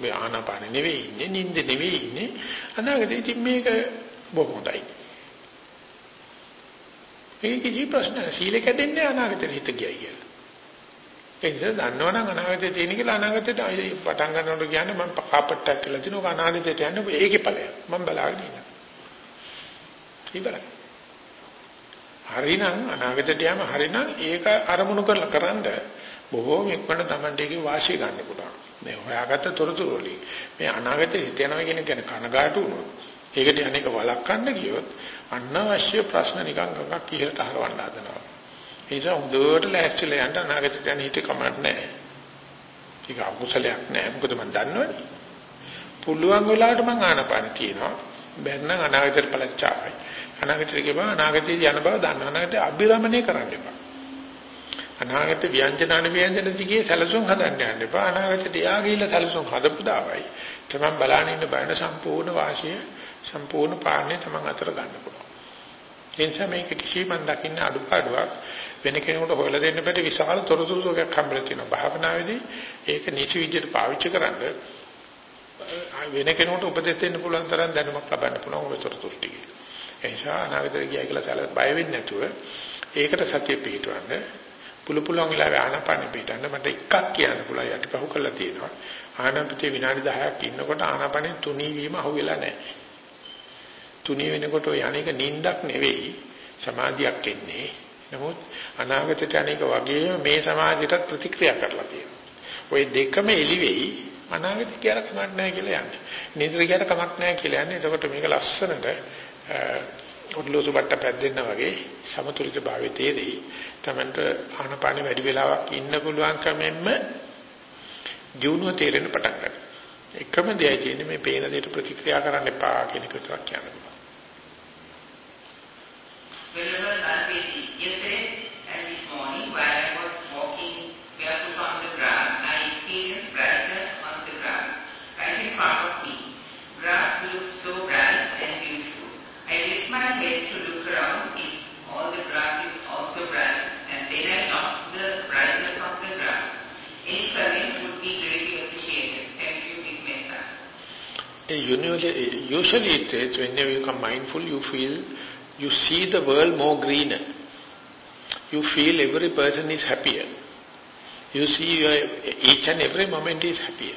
මේ ආනාපාන නෙවෙයි ඉන්නේ, නිින්ද නෙවෙයි ඉන්නේ. අනාගතේ ඉතින් මේක බොහොම හොඳයි. මේක කිසි ප්‍රශ්න නැහැ. සීල කැඩෙන්නේ අනාගතේ හිත ගියයි කියලා. ඒ නිසා දන්නවනම් අනාගතේ තියෙන කියලා අනාගතේට පටන් ගන්නකොට කියන්නේ මම කාපට්ටක් කියලා දිනුවා අනාගතේට යන්නේ ඒකේ ඵලය. මම බලාගෙන ඉන්නවා. ඉවරයි. හරිනම් අනාගතයට යම හරිනම් ඒක අරමුණු කරලා කරන්ද බොහෝම ඉක්මනට Tamante එකේ වාසිය ගන්න පුළුවන්. මේ හොයාගත්ත තොරතුරු වලින් මේ අනාගතේ හිත යනවා කියන එක කනගාටු වුණොත් ඒකට අනේක වළක්වන්න ගියොත් අනවශ්‍ය ප්‍රශ්න නිකන් ගඟක් ඉහළට හරවන්න හදනවා. ඒ නිසා හොඳට ලෑස්තිලා යන්න අනාගතයට යන හිත කමක් නැහැ. ඒක අකුසලයක් නැහැ. මොකද මම දන්නවනේ. පුළුවන් වෙලාවට මම ආනපාන කියනවා. බැන්නම් අනාගතයට පළච්චාවයි. අනාගතයට කියපුවා අනාගතයේ යන බව දන්න. අනාගතේ අභිරමණය කරන්න එපා. අනාගත ව්‍යංජන අනුව්‍යංජන දිගේ සැලසුම් හදන්න යන්න එපා. අනාගතයට යා ගිහිල්ලා සැලසුම් හදපු දාවයි. තමන් බලන්න ඉන්න බයන සම්පූර්ණ වාසිය සම්පූර්ණ පාන්නේ තමන් අතර ගන්න පුළුවන්. ඒ නිසා මේක කිසිම දකින්න අඩුපාඩුවක් වෙන කෙනෙකුට හොයලා දෙන්න බැරි විශාල තොරතුරු සෝගයක් හම්බෙලා තියෙනවා. භාවනාවේදී ඒක නිසි විදිහට පාවිච්චි කරන්න වෙන කෙනෙකුට උපදෙස් දෙන්න පුළුවන් තරම් දැනුමක් ලබන්න පුළුවන් ඔය තොරතුරු ටික. ඒ නිසා අනාගතේ ගියා කියලා සැල බය වෙන්නේ නැතුව ඒකට සතිය පිටවන්න පුළු පුළුවන් වෙලාවෙ ආනාපානෙ පිටන්න මට එකක් කියන්න පුළුවන් යටිපහුව කරලා තියෙනවා. ආනාපානයේ විනාඩි 10ක් ඉන්නකොට ආනාපානෙ තුනී වීම අහුවෙලා නැහැ. තුනී වෙනකොට ඔය අනේක නිින්දක් නෙවෙයි සමාධියක් එන්නේ. නමුත් අනාගතයට අනේක වගේම මේ සමාධියටත් ප්‍රතික්‍රියා කරලා තියෙනවා. ওই දෙකම එළි වෙයි අනාගතය කියලා කමක් නැහැ කියලා යන්නේ. නින්දර කියලා කමක් නැහැ කියලා යන්නේ. එතකොට මේක ලස්සනට ඔඩලෝසු බට්ට පැද්දෙන්න වගේ සමතුලිත භාවයේ තේරෙයි. Tamanට ආනපාන වැඩි වෙලාවක් ඉන්න පුළුවන් කමෙන්ම ජීවුන තේරෙන පටන් ගන්නවා. එකම දෙයයි තියෙන්නේ මේ පේන දෙයට ප්‍රතික්‍රියා කරන්න එපා කියන එක විතරක් කියන්න. That is, yesterday and this morning while I was walking barefoot on the grass, I experienced brightness on the grass right in front of me. Grass looked so bright and beautiful. I raised my head to look around if all the grass is also bright and then I lost the brightness of the grass. Any comment would be greatly appreciated. Thank you, Big Metta. Usually, usually it is whenever you become mindful, you feel you see the world more greener. You feel every person is happier. You see each and every moment is happier.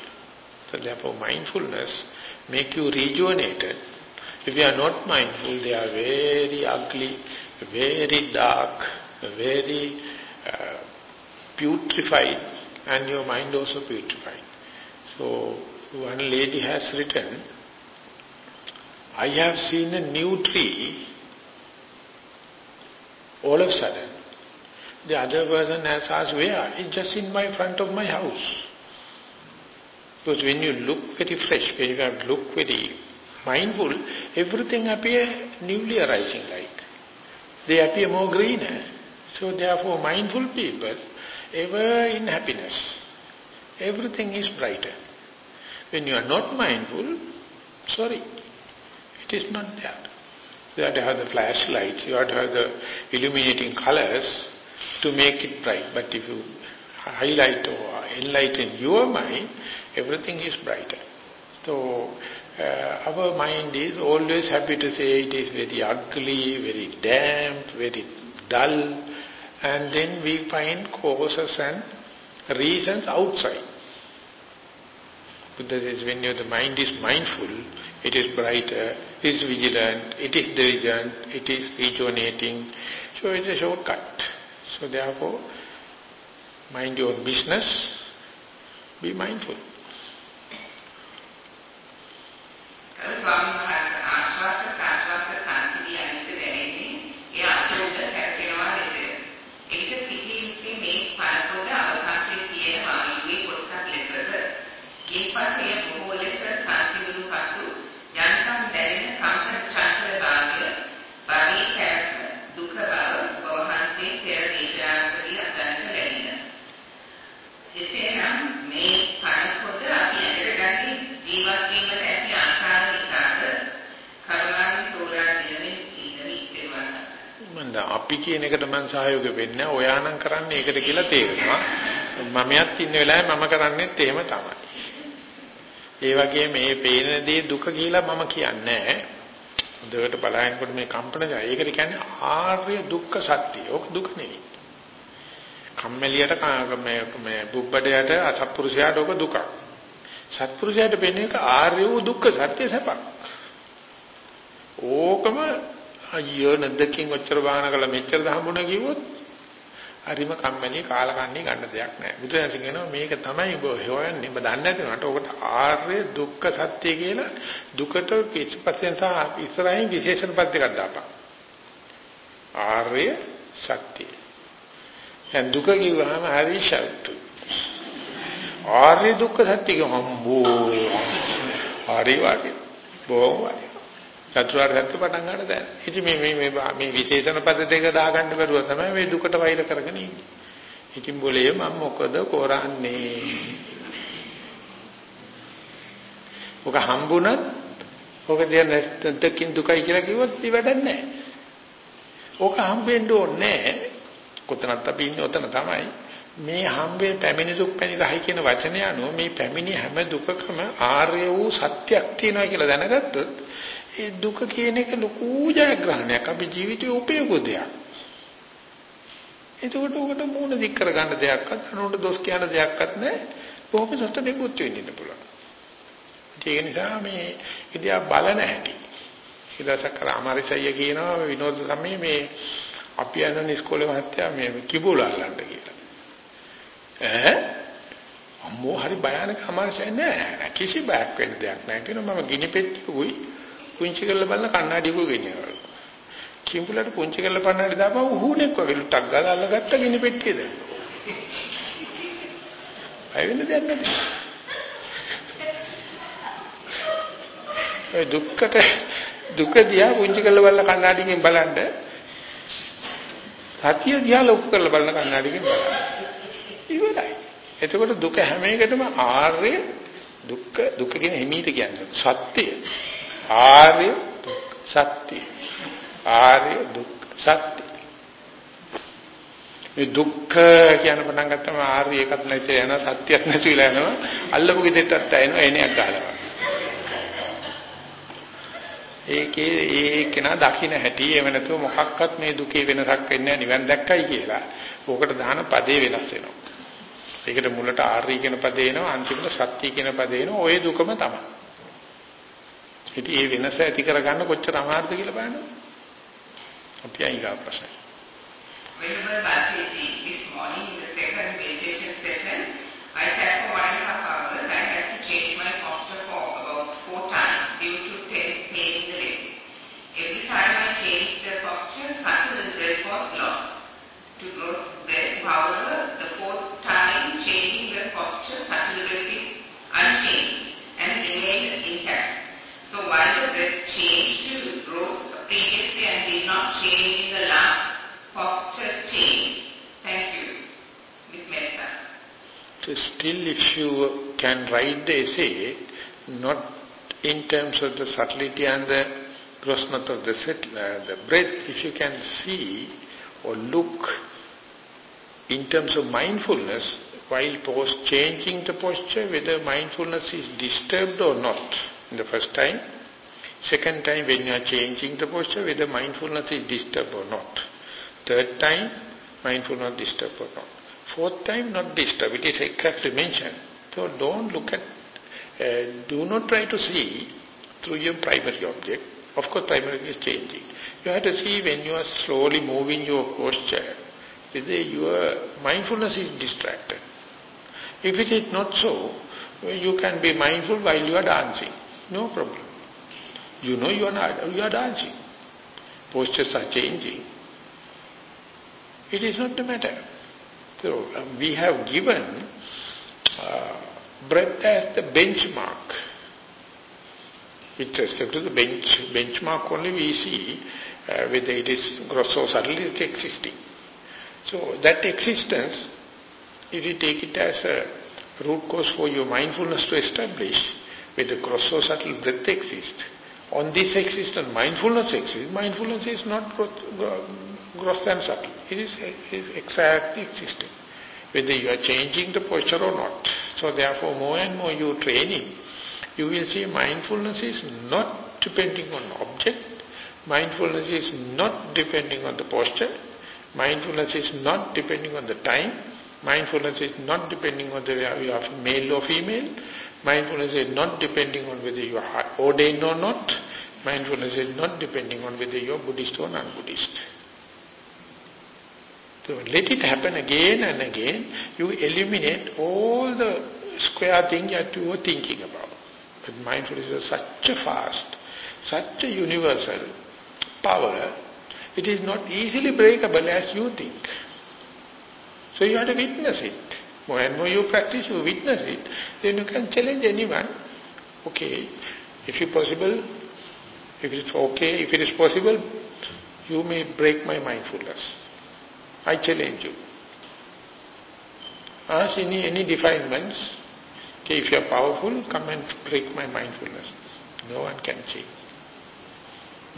So therefore mindfulness make you rejuvenated. If you are not mindful, they are very ugly, very dark, very uh, putrefied and your mind also putrefied. So one lady has written, I have seen a new tree all of a sudden, the other person has asked, where? It's just in my front of my house. Because when you look very fresh, when you look very mindful, everything appear newly arising like. They appear more greener. So therefore mindful people, ever in happiness. Everything is brighter. When you are not mindful, sorry, it is not there. You have to have the flashlights, you have to have the illuminating colors to make it bright. But if you highlight or enlighten your mind, everything is brighter. So uh, our mind is always happy to say it is very ugly, very damp, very dull, and then we find causes and reasons outside. Buddha says when the mind is mindful, it is brighter, is vigilant, it is diligent, it is rejuvenating. So it's a shortcut. So therefore, mind your business, be mindful. And අපි කියන එකට මම සහයෝග වෙන්නේ ඔයා නම් කරන්නේ ඒකට කියලා තේරෙනවා. මමයක් ඉන්න වෙලාවේ මම කරන්නේත් එහෙම තමයි. ඒ වගේ මේ පේන දේ දුක කියලා මම කියන්නේ හොඳට බලනකොට මේ කම්පන ජය. ඒකට කියන්නේ ආර්ය දුක්ඛ සත්‍ය. ඔක දුක නෙවෙයි. කම්මැලියට මේ මේ බුබ්බඩයට අසත්පුරුෂයාට ඔක දුකක්. සත්පුරුෂයාට වෙන්නේ එක ආර්ය වූ දුක්ඛ සත්‍ය සැපක්. ඕකම අයියෝ නැදකින් ඔච්චර බාහන කළා මෙච්චර හම්බුණා කිව්වොත් හරිම කම්මැලි කාලකන්ණි ගන්න දෙයක් නැහැ. බුදුරජාණන් කියනවා මේක තමයි ඔබ හොයන්නේ. ඔබ දන්නේ නැතිවට ඔකට ආර්ය දුක්ඛ සත්‍ය කියලා දුකට පිටපස්සෙන් සහ ඉස්සරහින් විශේෂණ පද දෙකක් දාපන්. ආර්ය සත්‍ය. දැන් දුක කිව්වහම හරි ෂවුට්. ආර්ය දුක්ඛ සත්‍ය කියවම්බෝ. හරි වාගේ. බොහොම වාගේ. චතුරාර්ය සත්‍ය පටන් ගන්න දැන්. ඉතින් මේ මේ මේ මේ විශේෂණ පද දෙක දාගන්න බැරුව තමයි මේ දුකට වෛර කරගෙන ඉන්නේ. ඉතින් બોලේ මම මොකද කරන්නේ? ඔක හම්බුණත් ඔක දෙන්න දෙකින් දුකයි කියලා කිව්වොත් ඉතින් වැඩක් නැහැ. ඕක හම්බෙන්න ඕනේ නැහැ. කොතනත් අපි ඉන්නේ ඔතන තමයි. මේ හම්බේ පැමිණි දුක් පැනිරහයි කියන වචනය අනුව මේ පැමිණි හැම දුකකම ආර්ය වූ සත්‍යයක් තියෙනවා කියලා දැනගත්තොත් ඒ දුක කියන එක ලොකු ජයග්‍රහණයක් අපි ජීවිතේ උපයෝග දෙයක්. එතකොට උකට මූණ දික් කරගන්න දෙයක්වත් අනුන්ට දොස් කියන දෙයක්වත් නැහැ. බොහොම සතුටින් බුද්ධ වෙන්න පුළුවන්. ඒක නිසා මේ ඉතියා බලන හැටි. ඊදසක රාමාරිසయ్య කියනවා විනෝද සමයේ මේ අපි යන ඉස්කෝලේ මහත්තයා මේ කිබුල අල්ලන්න කියලා. ඈ අම්මෝ හරි භයානක අමාරුයි නෑ කිසි බයක් වෙන්න දෙයක් නෑ කියනවා මම ගිනි පෙට්ටියකුයි පුංචි කරලා බලන කණ්ණාඩියකුයි ගෙනියනවා. කිඹුලට පුංචි කරලා කණ්ණාඩි දාපුවා උහුණෙක් වගේ ලුටක් ගාලා අල්ලගත්ත ගිනි පෙට්ටියද. අය වෙන දෙයක් නැති. ඒ දුක්කට දුක දිහා පුංචි කරලා බලන කණ්ණාඩියකින් බලන්න සතිය දිහා ලොකු කරලා බලන කණ්ණාඩියකින් බලන්න. ඉවරයි. එතකොට දුක හැම එකටම ආර්ය දුක්ඛ දුක කියන හිමීට කියන්නේ සත්‍ය. ආර්ය සත්‍ය. ආර්ය දුක්ඛ සත්‍ය. මේ දුක්ඛ කියන පටන් ගත්තම ආර්ය එකක් නැති යන සත්‍යයක් නැතිලා යනවා. අල්ලපු ගෙදරටත් ඇයෙනවා එණයක් ගහනවා. ඒකේ ඒ කෙනා දකින්න හැටි එව නැතුව මොකක්වත් මේ දුකේ වෙනසක් වෙන්නේ නිවන් දැක්කයි කියලා. ඕකට දාන පදේ වෙනස් වෙනවා. ඒකට මුලට ආර්ය කියන පදේ එනවා අන්තිමට සත්‍ය කියන පදේ එනවා ওই දුකම තමයි. ඉතින් මේ වෙනස ඇති කරගන්න කොච්චර අමාරුද කියලා බලන්න. අපි අයිගා ප්‍රශ්න. Whenever Bhaji this morning in the second meditation write the essay, not in terms of the subtlety and the grossness of the, uh, the breath, if you can see or look in terms of mindfulness, while post changing the posture, whether mindfulness is disturbed or not. in the first time. Second time when you are changing the posture, whether mindfulness is disturbed or not. Third time, mindfulness disturbed or not. Fourth time, not disturbed. It is exactly mentioned. So don't look at, uh, do not try to see through your primary object. Of course, primary is changing. You have to see when you are slowly moving your posture, whether your mindfulness is distracted. If it is not so, you can be mindful while you are dancing. No problem. You know you are, not, you are dancing. Postures are changing. It is not the matter. So um, we have given uh, breath as the benchmark. With respect to the bench, benchmark only we see uh, whether it is gross or subtle, it is existing. So that existence, if you take it as a root cause for your mindfulness to establish, whether gross or subtle breath exists, on this existence, mindfulness exists. Mindfulness is not gross and subtle. It is, it is exactly existing. Whether you are changing the posture or not. So therefore, more and more you training, you will see mindfulness is not depending on object. Mindfulness is not depending on the posture. Mindfulness is not depending on the time. Mindfulness is not depending on whether you are male or female. Mindfulness is not depending on whether you are ordained or not. Mindfulness is not depending on whether you are Buddhist or non-Buddhist. So let it happen again and again. You eliminate all the square thing that you were thinking about. But mindfulness is such a fast, such a universal power, it is not easily breakable as you think. So you have to witness it. More and more you practice, you witness it, then you can challenge anyone. Okay, if it possible, if it's okay, if it is possible, you may break my mindfulness. I challenge you. Ask any, any definements. Okay, if you are powerful, come and break my mindfulness. No one can change.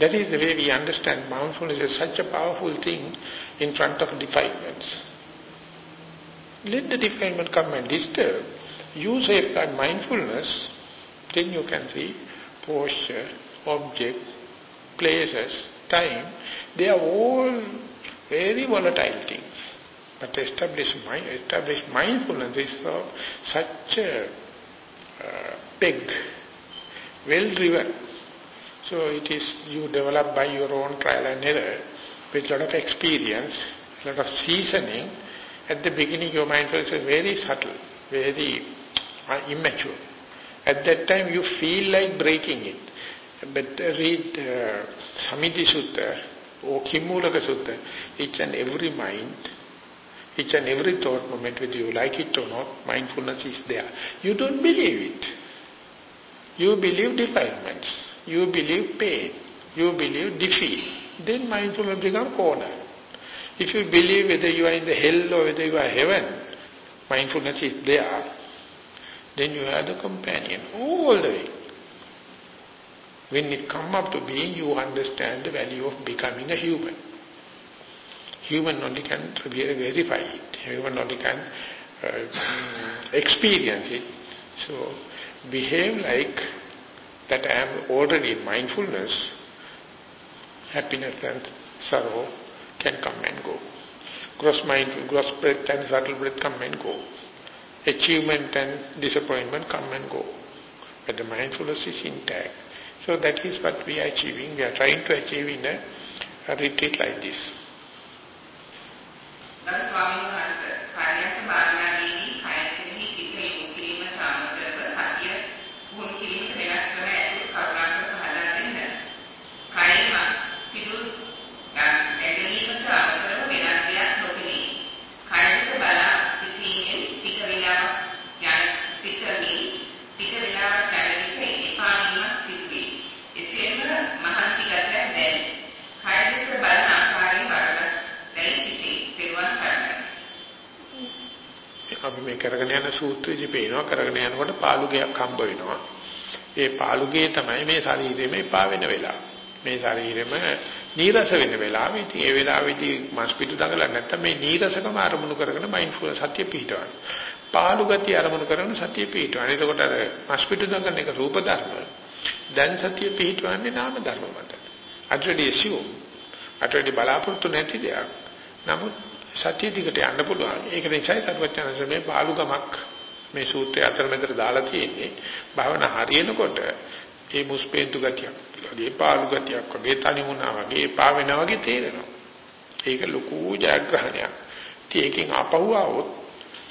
That is the way we understand mindfulness is such a powerful thing in front of defilements. Let the defilement come and disturb. You safeguard mindfulness, then you can see posture, object, places, time. They are all very volatile things. But establish, mind, establish mindfulness is of such a uh, big, well-driven. So it is you develop by your own trial and error with lot of experience, a lot of seasoning, at the beginning your mindfulness is very subtle, very uh, immature. At that time you feel like breaking it. But read uh, Samiti Sutta Oh, or Kimmulaka Sutta, each and every mind, each and every thought moment, whether you like it or not, mindfulness is there. You don't believe it. You believe defilements. You believe pain. You believe defeat. Then mindfulness becomes corner. If you believe whether you are in the hell or whether you are heaven, mindfulness is there, then you are the companion all the way. When it come up to being, you understand the value of becoming a human. Human only can verify it. Human only can uh, experience it. So, behave like that I am already in mindfulness, happiness and sorrow, can come and go. Gross mind, gross breath and subtle breath come and go. Achievement and disappointment come and go. But the mindfulness is intact. So that is what we are achieving. We are trying to achieve in a, retreat like this. සූත්‍රයේදී පේනවා කරගෙන යනකොට පාළුගයක් හම්බ වෙනවා. ඒ පාළුගේ තමයි මේ ශරීරෙම එපා වෙන වෙලාව. මේ ශරීරෙම නීරස වෙන වෙලාව. ඉතින් ඒ වෙලාවේදී මස් පිටු දඟලන්නේ නැත්තම් මේ නීරසකම අරමුණු කරගෙන මයින්ඩ්ෆුල් සතිය පිහිටවන්න. පාළු ගතිය අරමුණු කරගෙන සතිය පිහිටවන්න. එතකොට අර මස් පිටු දඟලන එක රූප ධර්ම. දැන් සතිය පිහිටවන්නේ නාම ධර්ම මත. අදටදී assume අදටදී බලාපොරොත්තු නැති දෙයක්. නමුත් සතිය දිගට යන්න පුළුවන්. ඒක නිසායි සර්වඥාන්ස මේ පාලුගමක් මේ සූත්‍රය අතරමැදට දාලා තියෙන්නේ. භාවනා හරියනකොට ඒ මුස්පේන්තු ගතියක්, ඒ පාලු ගතියක් වගේ තනි වුණා වගේ පා වෙනා වගේ තේරෙනවා. ඒක ලොකු ජයග්‍රහණයක්. ඒකෙන් අපහුව આવොත්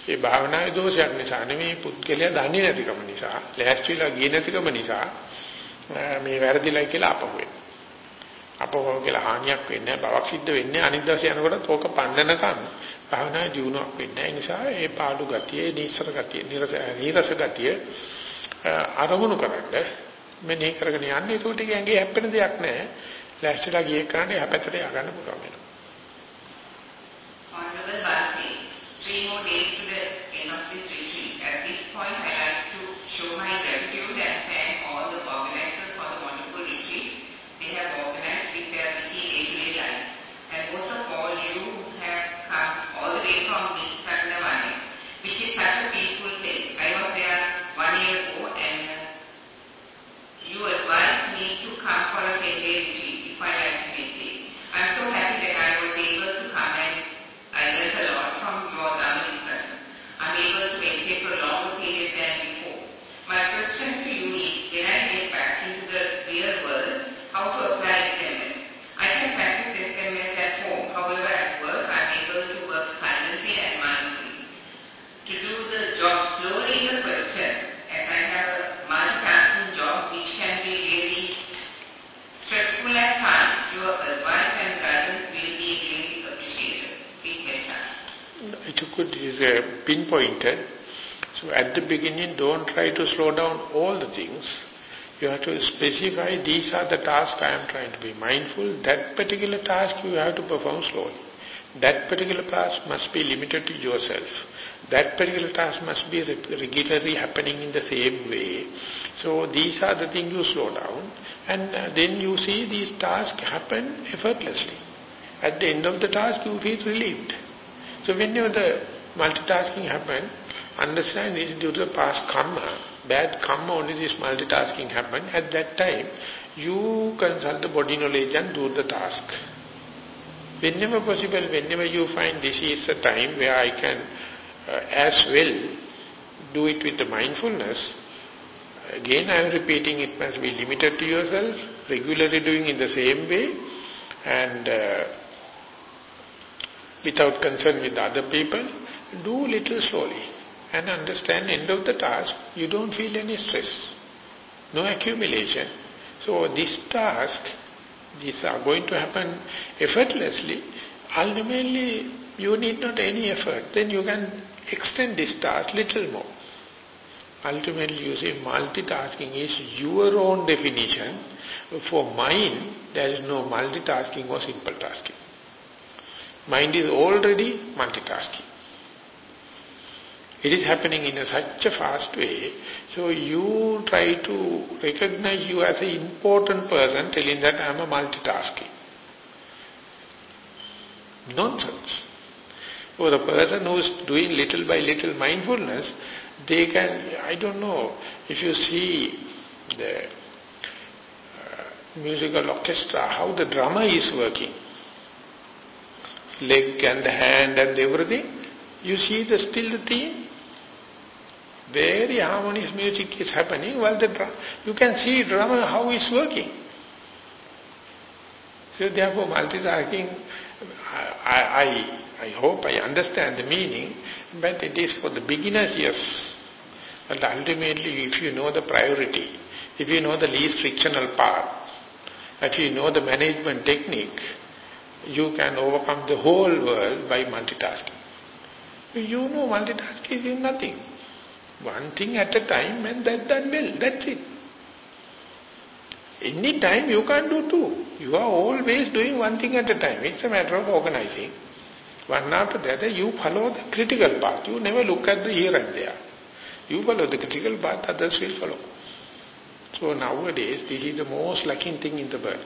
ඒ භාවනාවේ දෝෂයක් නිසා නෙමෙයි පුද්ගලයා දන්නේ නැතිකම නිසා, ලෑස්තිලා ගියේ නැතිකම නිසා මේ වැරදිලා කියලා අපහුව වෙනවා. අපහුව කියලා හානියක් වෙන්නේ නැහැ, බවක් සිද්ධ වෙන්නේ අනිත් දවසේ යනකොට ඕක පන්නනකම් භාවනා ජීවණයක් වෙන්නේ නැහැ. ඒ නිසා ඒ පාළු ගතිය, නීසර ගතිය, නීරස ගතිය අරමුණු කරන්නේ මෙනේ කරගෙන යන්නේ ඒකට ඇඟේ හැප්පෙන දෙයක් නැහැ. ලෑස්තිලා ගියේ කරන්නේ හැපැතට ය아가න්න පුළුවන් වෙනවා. Honorable Bhakti, three more days to the end of this a is uh, pinpointed. So at the beginning, don't try to slow down all the things. You have to specify these are the tasks I am trying to be mindful. That particular task you have to perform slowly. That particular task must be limited to yourself. That particular task must be regularly happening in the same way. So these are the things you slow down and uh, then you see these tasks happen effortlessly. At the end of the task you feel relieved. So whenever the multitasking happen, understand it is due to the past karma. Bad karma only this multitasking happen. At that time, you consult the body knowledge and do the task. Whenever possible, whenever you find this is the time where I can uh, as well do it with the mindfulness, again I am repeating it must be limited to yourself, regularly doing in the same way and uh, without concern with other people, do little slowly and understand end of the task, you don't feel any stress, no accumulation. So this task, these are going to happen effortlessly, ultimately you need not any effort, then you can extend this task little more. Ultimately you say multitasking is your own definition. For mine there is no multitasking or simple tasking. Mind is already multitasking. It is happening in a such a fast way. So you try to recognize you as an important person telling that I am a multitasking. Nonsense. For the person who is doing little by little mindfulness, they can, I don't know, if you see the uh, musical orchestra, how the drummer is working, leg and the hand and everything, you see the still the theme, very harmonious music is happening while the you can see drummer how it's working. So therefore multitasking, I, I, I hope I understand the meaning, but it is for the beginners, yes. But ultimately, if you know the priority, if you know the least frictional path, if you know the management technique, you can overcome the whole world by multitasking. You know multitasking is nothing. One thing at a time and that done well, that's it. Any time you can't do two. You are always doing one thing at a time. It's a matter of organizing. One after the other, you follow the critical path. You never look at the here and there. You follow the critical path, others will follow. So nowadays, this is the most lacking thing in the world.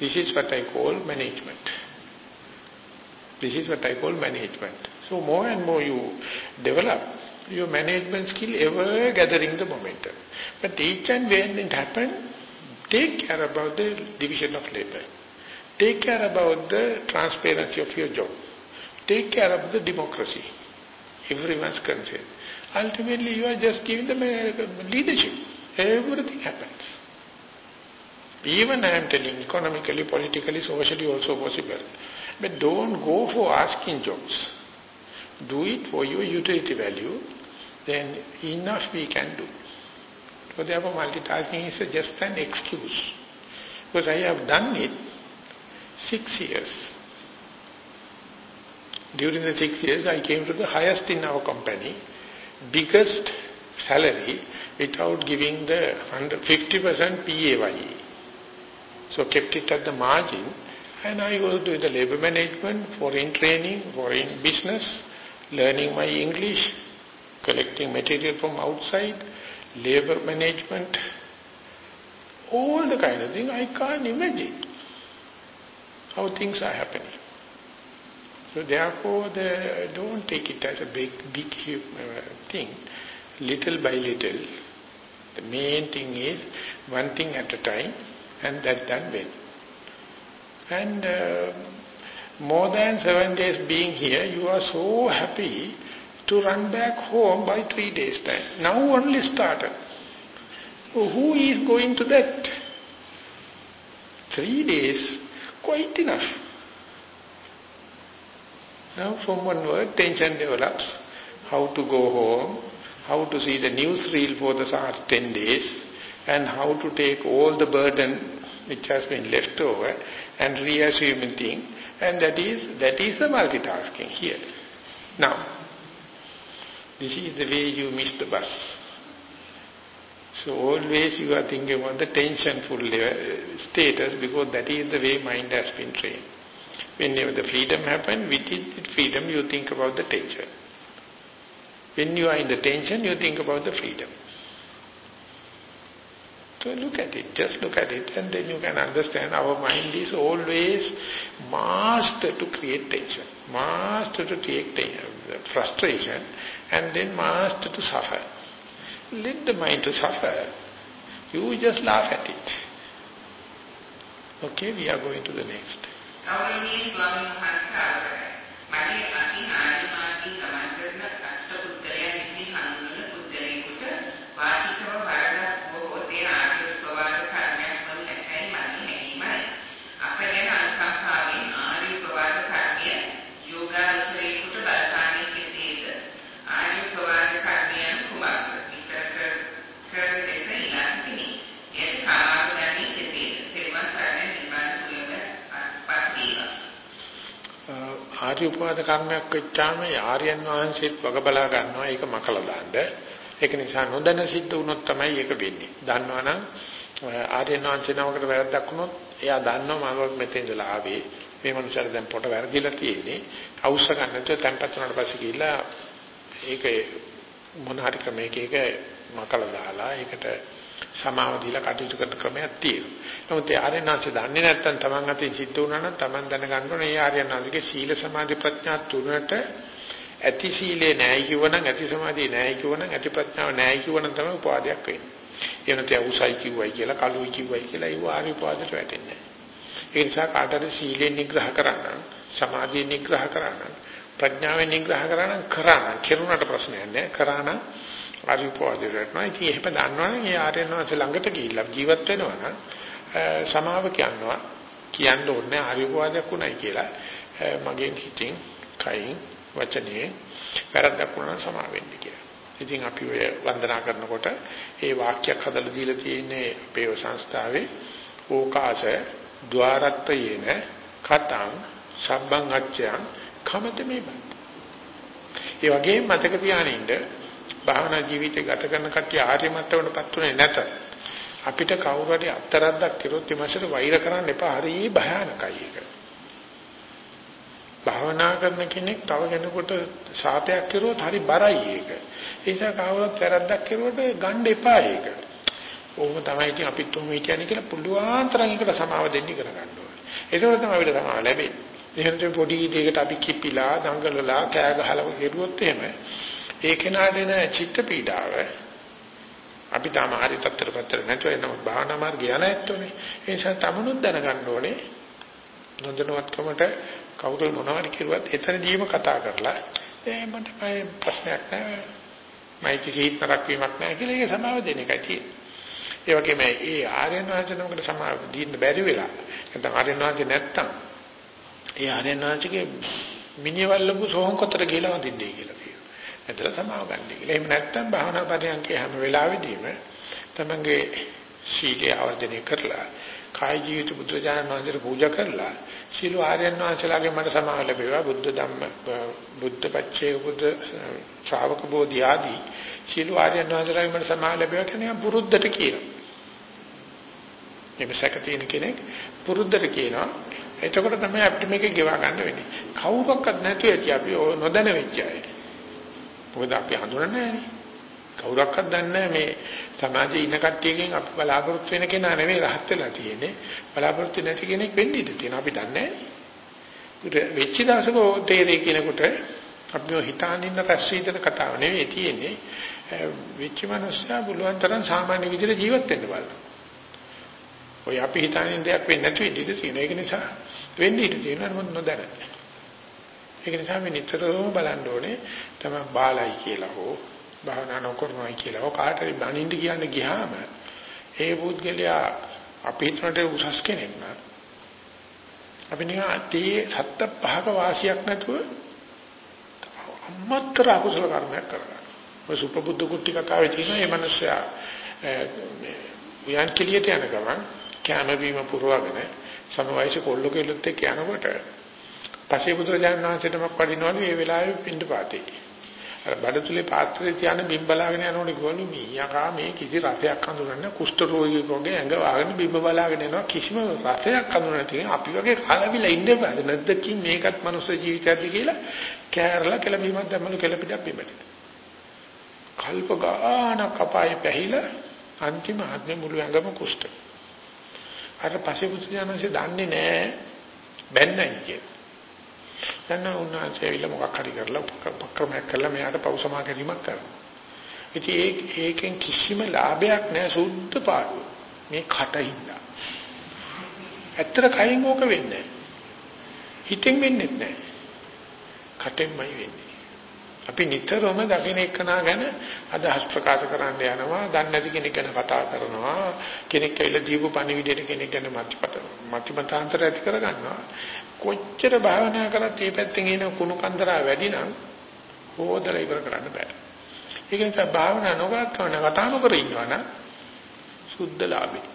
This is what I call management. This is what I call management. So more and more you develop, your management skill ever gathering the momentum. But each and when it happens, take care about the division of labor. Take care about the transparency of your job. Take care of the democracy. Everyone's concerned. Ultimately, you are just giving them leadership. Everything happens. Even I am telling economically, politically, socially also possible. But don't go for asking jobs. Do it for your utility value, then enough we can do. So therefore multitasking is just an excuse. Because I have done it six years. During the six years I came to the highest in our company, biggest salary without giving the 50% PAYE. So kept it at the margin and I was doing the labor management, foreign training, foreign business, learning my English, collecting material from outside, labor management, all the kind of thing I can't imagine how things are happening. So therefore, the, don't take it as a big, big uh, thing. Little by little, the main thing is one thing at a time, and that done well. And uh, more than seven days being here, you are so happy to run back home by three days time. Now only started. Who is going to that? Three days, quite enough. Now from one word, tension develops. How to go home, how to see the newsreel for the last 10 days, and how to take all the burden which has been left over and reassuming thing. And that is, that is the multitasking here. Now, this is the way you miss the bus. So always you are thinking about the tensionful uh, status because that is the way mind has been trained. Whenever the freedom happens, it, freedom you think about the tension. When you are in the tension, you think about the freedom. So look at it, just look at it and then you can understand our mind is always master to create tension, master to create uh, frustration and then master to suffer. Let the mind to suffer, you just laugh at it. Okay, we are going to the next. ආර්ය උපවාද කර්මයක් වෙච්චාම ආර්යයන් වහන්සේත් වග බලා ගන්නවා ඒක මකලා දාන්න. ඒක නිසා නොදැන සිද්ධ වුණොත් තමයි ඒක වෙන්නේ. දන්නවනම් ආර්යයන් වහන්සේ නමකට වැරද්දක් වුණොත් එයා දන්නවා මම මෙතෙන් ඉඳලා ආවේ. මේ මනුස්සයාට දැන් පොට වැරදිලා තියෙන්නේ. අවශ්‍ය ගන්න නැතුව තැම්පත් වුණාට පස්සේ ගිහිල්ලා ඒක මොන හරි ක්‍රමයක ඒක මකලා දාලා ඒකට සමාව දීලා කටයුතු කරන ක්‍රමයක් තියෙනවා. නමුත් ඒ ආර්යනාංශය දන්නේ නැත්නම් Taman අතින් සිද්ධ වුණා නම් Taman දැනගන්න ඕනේ ඒ ආර්යනාංශගේ සීල සමාධි ප්‍රඥා තුනට ඇති සීලේ නැහැ කිව්වනම් ඇති සමාධිය නැහැ කිව්වනම් ඇති ප්‍රඥාව නැහැ කිව්වනම් තමයි උපාදයක් වෙන්නේ. ඒ නැත්නම් උසයි කිව්වයි කියලා කලුයි කිව්වයි කියලා ඒ ආර්ය උපාදයට වැටෙන්නේ නැහැ. ඒ නිසා කාටද සීලෙන් නිග්‍රහ කරන්න, සමාධියෙන් නිග්‍රහ කරන්න, ප්‍රඥාවෙන් නිග්‍රහ කරන්න කරන්න, කෙරුණාට ප්‍රශ්නයක් නැහැ. කරා නම් අරිපෝදේ රැටනවා. ඉතින් එහෙම දන්නවනම් ඒ ආර්යයන් වහන්සේ ළඟට ගිහිල්ලා ජීවත් වෙනවා නම් සමාව කියනවා කියන්න ඕනේ අරිපෝදයක් උණයි කියලා. මගෙන් හිතින්, කයින්, වචනේ වැරද්දක් වුණා සමා වෙන්න කියලා. ඉතින් අපි ඔය වන්දනා කරනකොට ඒ වාක්‍යයක් හදලා දීලා තියෙන්නේ අපේ සංස්ථාවේ ඕකාස ద్వාරත්වයේන කතං සබ්බං අච්චයන් කමතමේ බං. ඒ වගේම මතක තියානින්න භාවනා ජීවිතය ගත කරන කට්ටිය ආර්ය මට්ටමකටපත් උනේ නැත. අපිට කවුරු හරි අත්තරද්දක් කරොත් එමසට වෛර කරන්න එපා. හරි භයානකයි ඒක. භාවනා කරන කෙනෙක් තව කෙනෙකුට ශාපයක් කරුවොත් හරි බරයි ඒක. ඒ නිසා කවුරුත් වැරද්දක් කරුවොත් ගන්න එපා ඒක. ඕම තමයි ඉතින් අපිත් උන් හිතන්නේ කියලා පුළුවන් තරම් එකට සමාව දෙන්න ඉගෙන ගන්න ඕනේ. ඒක තමයි අපිට සමාව ලැබෙන්නේ. එහෙනම් පොඩි දෙයකට අපි කිපිලා දඟලලා කෑ ගහලා කෙරුවොත් එහෙම ඒ කෙනාට එන චිත්ත පීඩාව අපි තාම හරි තත්ත්වයකට නැතුව එන භාවනා මාර්ගය නැත්තෝනේ. ඒ නිසා තමනුත් දැනගන්න ඕනේ නොදැනුවත්කමට කවුරු මොනවද කිව්වත් එතනදීම කතා කරලා ඒ මට ප්‍රශ්නයක් නැහැ. මයිටි කීතරක් වීමක් නැහැ කියලා ඒක සමාව දෙන එකයි තියෙන්නේ. ඒ වගේම ඒ ආර්යයන් වහන්සේ නමකට සමාව දීන්න බැරි වෙලා නැත්නම් ආර්යයන් වහන්සේ නැත්තම් ඒ ආර්යයන් වහන්සේගේ මිනිවල්ලපු සෝහංකොතර ගිහලා වදින්නේ කියලා කියනවා. එතන සමාව ගන්න කියලා. එහෙම නැත්තම් භාවනා පදයන්කේ හැම වෙලාවෙදීම තමංගේ සීලය ආවර්ජනය කරලා කාය ජීවිත බුදුරජාණන් වහන්සේට පූජා කරලා සීල ආර්යයන් වහන්සේලාගේ මට සමාව ලැබේවා බුද්ධ ධම්ම බුද්ධ පච්චේ බුද්ධ ශ්‍රාවක බෝධි ආදී සීල ආර්යයන් වහන්සේලාගේ මට සමාව ලැබේවා කියන්නේ පුරුද්දට කියනවා. මේ සැක තියෙන කෙනෙක් පුරුද්දට කියනවා. එතකොට තමයි අපිට මේක ගෙවා ගන්න වෙන්නේ. කවුරක්වත් නැතුව ඇති අපි නොදැන වෙච්ච අය. මොකද අපි හඳුනන්නේ නැහැ කවුරක්වත් දන්නේ මේ සමාජයේ ඉන්න කට්ටියකින් අපි බලාපොරොත්තු වෙන කෙනා නෙවෙයි රහත් වෙලා තියෙන්නේ. බලාපොරොත්තු නැති කෙනෙක් වෙන්න ඉඩ තියෙනවා. අපි දන්නේ නැහැ. වෙච්ච දවසක තේරෙයි කියනකොට අපි හිතාන ඉන්න රැස්වීතන කතාව නෙවෙයි තියෙන්නේ. වෙච්ච මනුස්සයා පුළුවන් තරම් සාමාන්‍ය විදිහට ජීවත් වෙන්න බලන්න. ඔය අපි හිතානින් දෙයක් වෙන්නේ නැති ඉඳී තියෙන. ඒක නිසා වෙන්නේ ඉඳී තියෙනවා මොකද නොදැන. ඒක නිසා මේ නිතරම බලන්න ඕනේ තමයි බාලයි කියලා හෝ භාවනා නොකරනවායි කියලා හෝ කාටරි බණින්ද කියන්න ගියාම ඒ පුද්ගලයා අපි හිතනට උසස් කෙනෙක් නා අපි නිකන් අතේ සත්ත පහක වාසියක් නැතුව අම්මතර අකුසල කර්මයක් කරනවා. ඔය සුපබුද්ධ කුට්ටි කතාවේ තියෙන මේ මිනිස්සයා වියන් කෙලියට යන ගමන් කැම බීම පුරවගෙන සම වයසේ කොල්ල කෙල්ලත් එක්ක යනකොට පසේ පුත්‍රයන් වහන්සේටම පඩිනවලු ඒ වෙලාවේ පින්ඩ පාතේ. අර බඩතුලේ පාත්‍රේ තියන බිම් බලාගෙන යනකොට කිව්වලු මීයකා මේ කිසි රසයක් හඳුනන්නේ කුෂ්ඨ රෝගියෙකුගේ ඇඟ වහගෙන බිම් බලාගෙන යනවා කිසිම රසයක් හඳුනන්නේ නැති අපි වගේ කලබිලා ඉන්න බෑ නැද්දකින් මේකත් මනුස්ස ජීවිතයක්ද කියලා කෑරලා කියලා බිමක් දැම්මලු කියලා පිටක් බිමට. කල්ප ගානක් අපායේ පැහිලා අන්තිම ආත්මේ මුළු ඇඟම කුෂ්ඨ. අර පසේ පුත්‍රයන්න්සේ දන්නේ නැහැ බැන්නයි කියලා. දැන් උන්වහන්සේ ඇවිල්ලා මොකක් හරි කරලා උපක්‍රමයක් කරලා මෙයාට පෞසමා කිරීමක් කරනවා. ඉතින් ඒ ඒකෙන් කිසිම ලාභයක් නැහැ සුද්ධ පාඩුව. මේ කටින්දා. ඇත්තට කයින් ඕක වෙන්නේ හිතෙන් වෙන්නේ නැහැ. කටෙන්මයි වෙන්නේ. අපි නිතරම දකින්න එක්කනා ගැන අදහස් ප්‍රකාශ කරන්න යනවා. දන්නේ නැති කෙනෙක් ගැන කතා කරනවා. කෙනෙක් ඇවිල්ලා දීපු පණිවිඩයට කෙනෙක් ගැන මතපත මතමතාන්තර ඇති කරගන්නවා. කොච්චර භාවනා කරත් මේ පැත්තෙන් එන කුණු කන්දරා වැඩි නම් හොදලා ඉවර කරන්න බෑ. ඒක නිසා භාවනා නොකරත් කවන කතා නොකර ඉන්නවනම් සුද්ධ ලාභේ.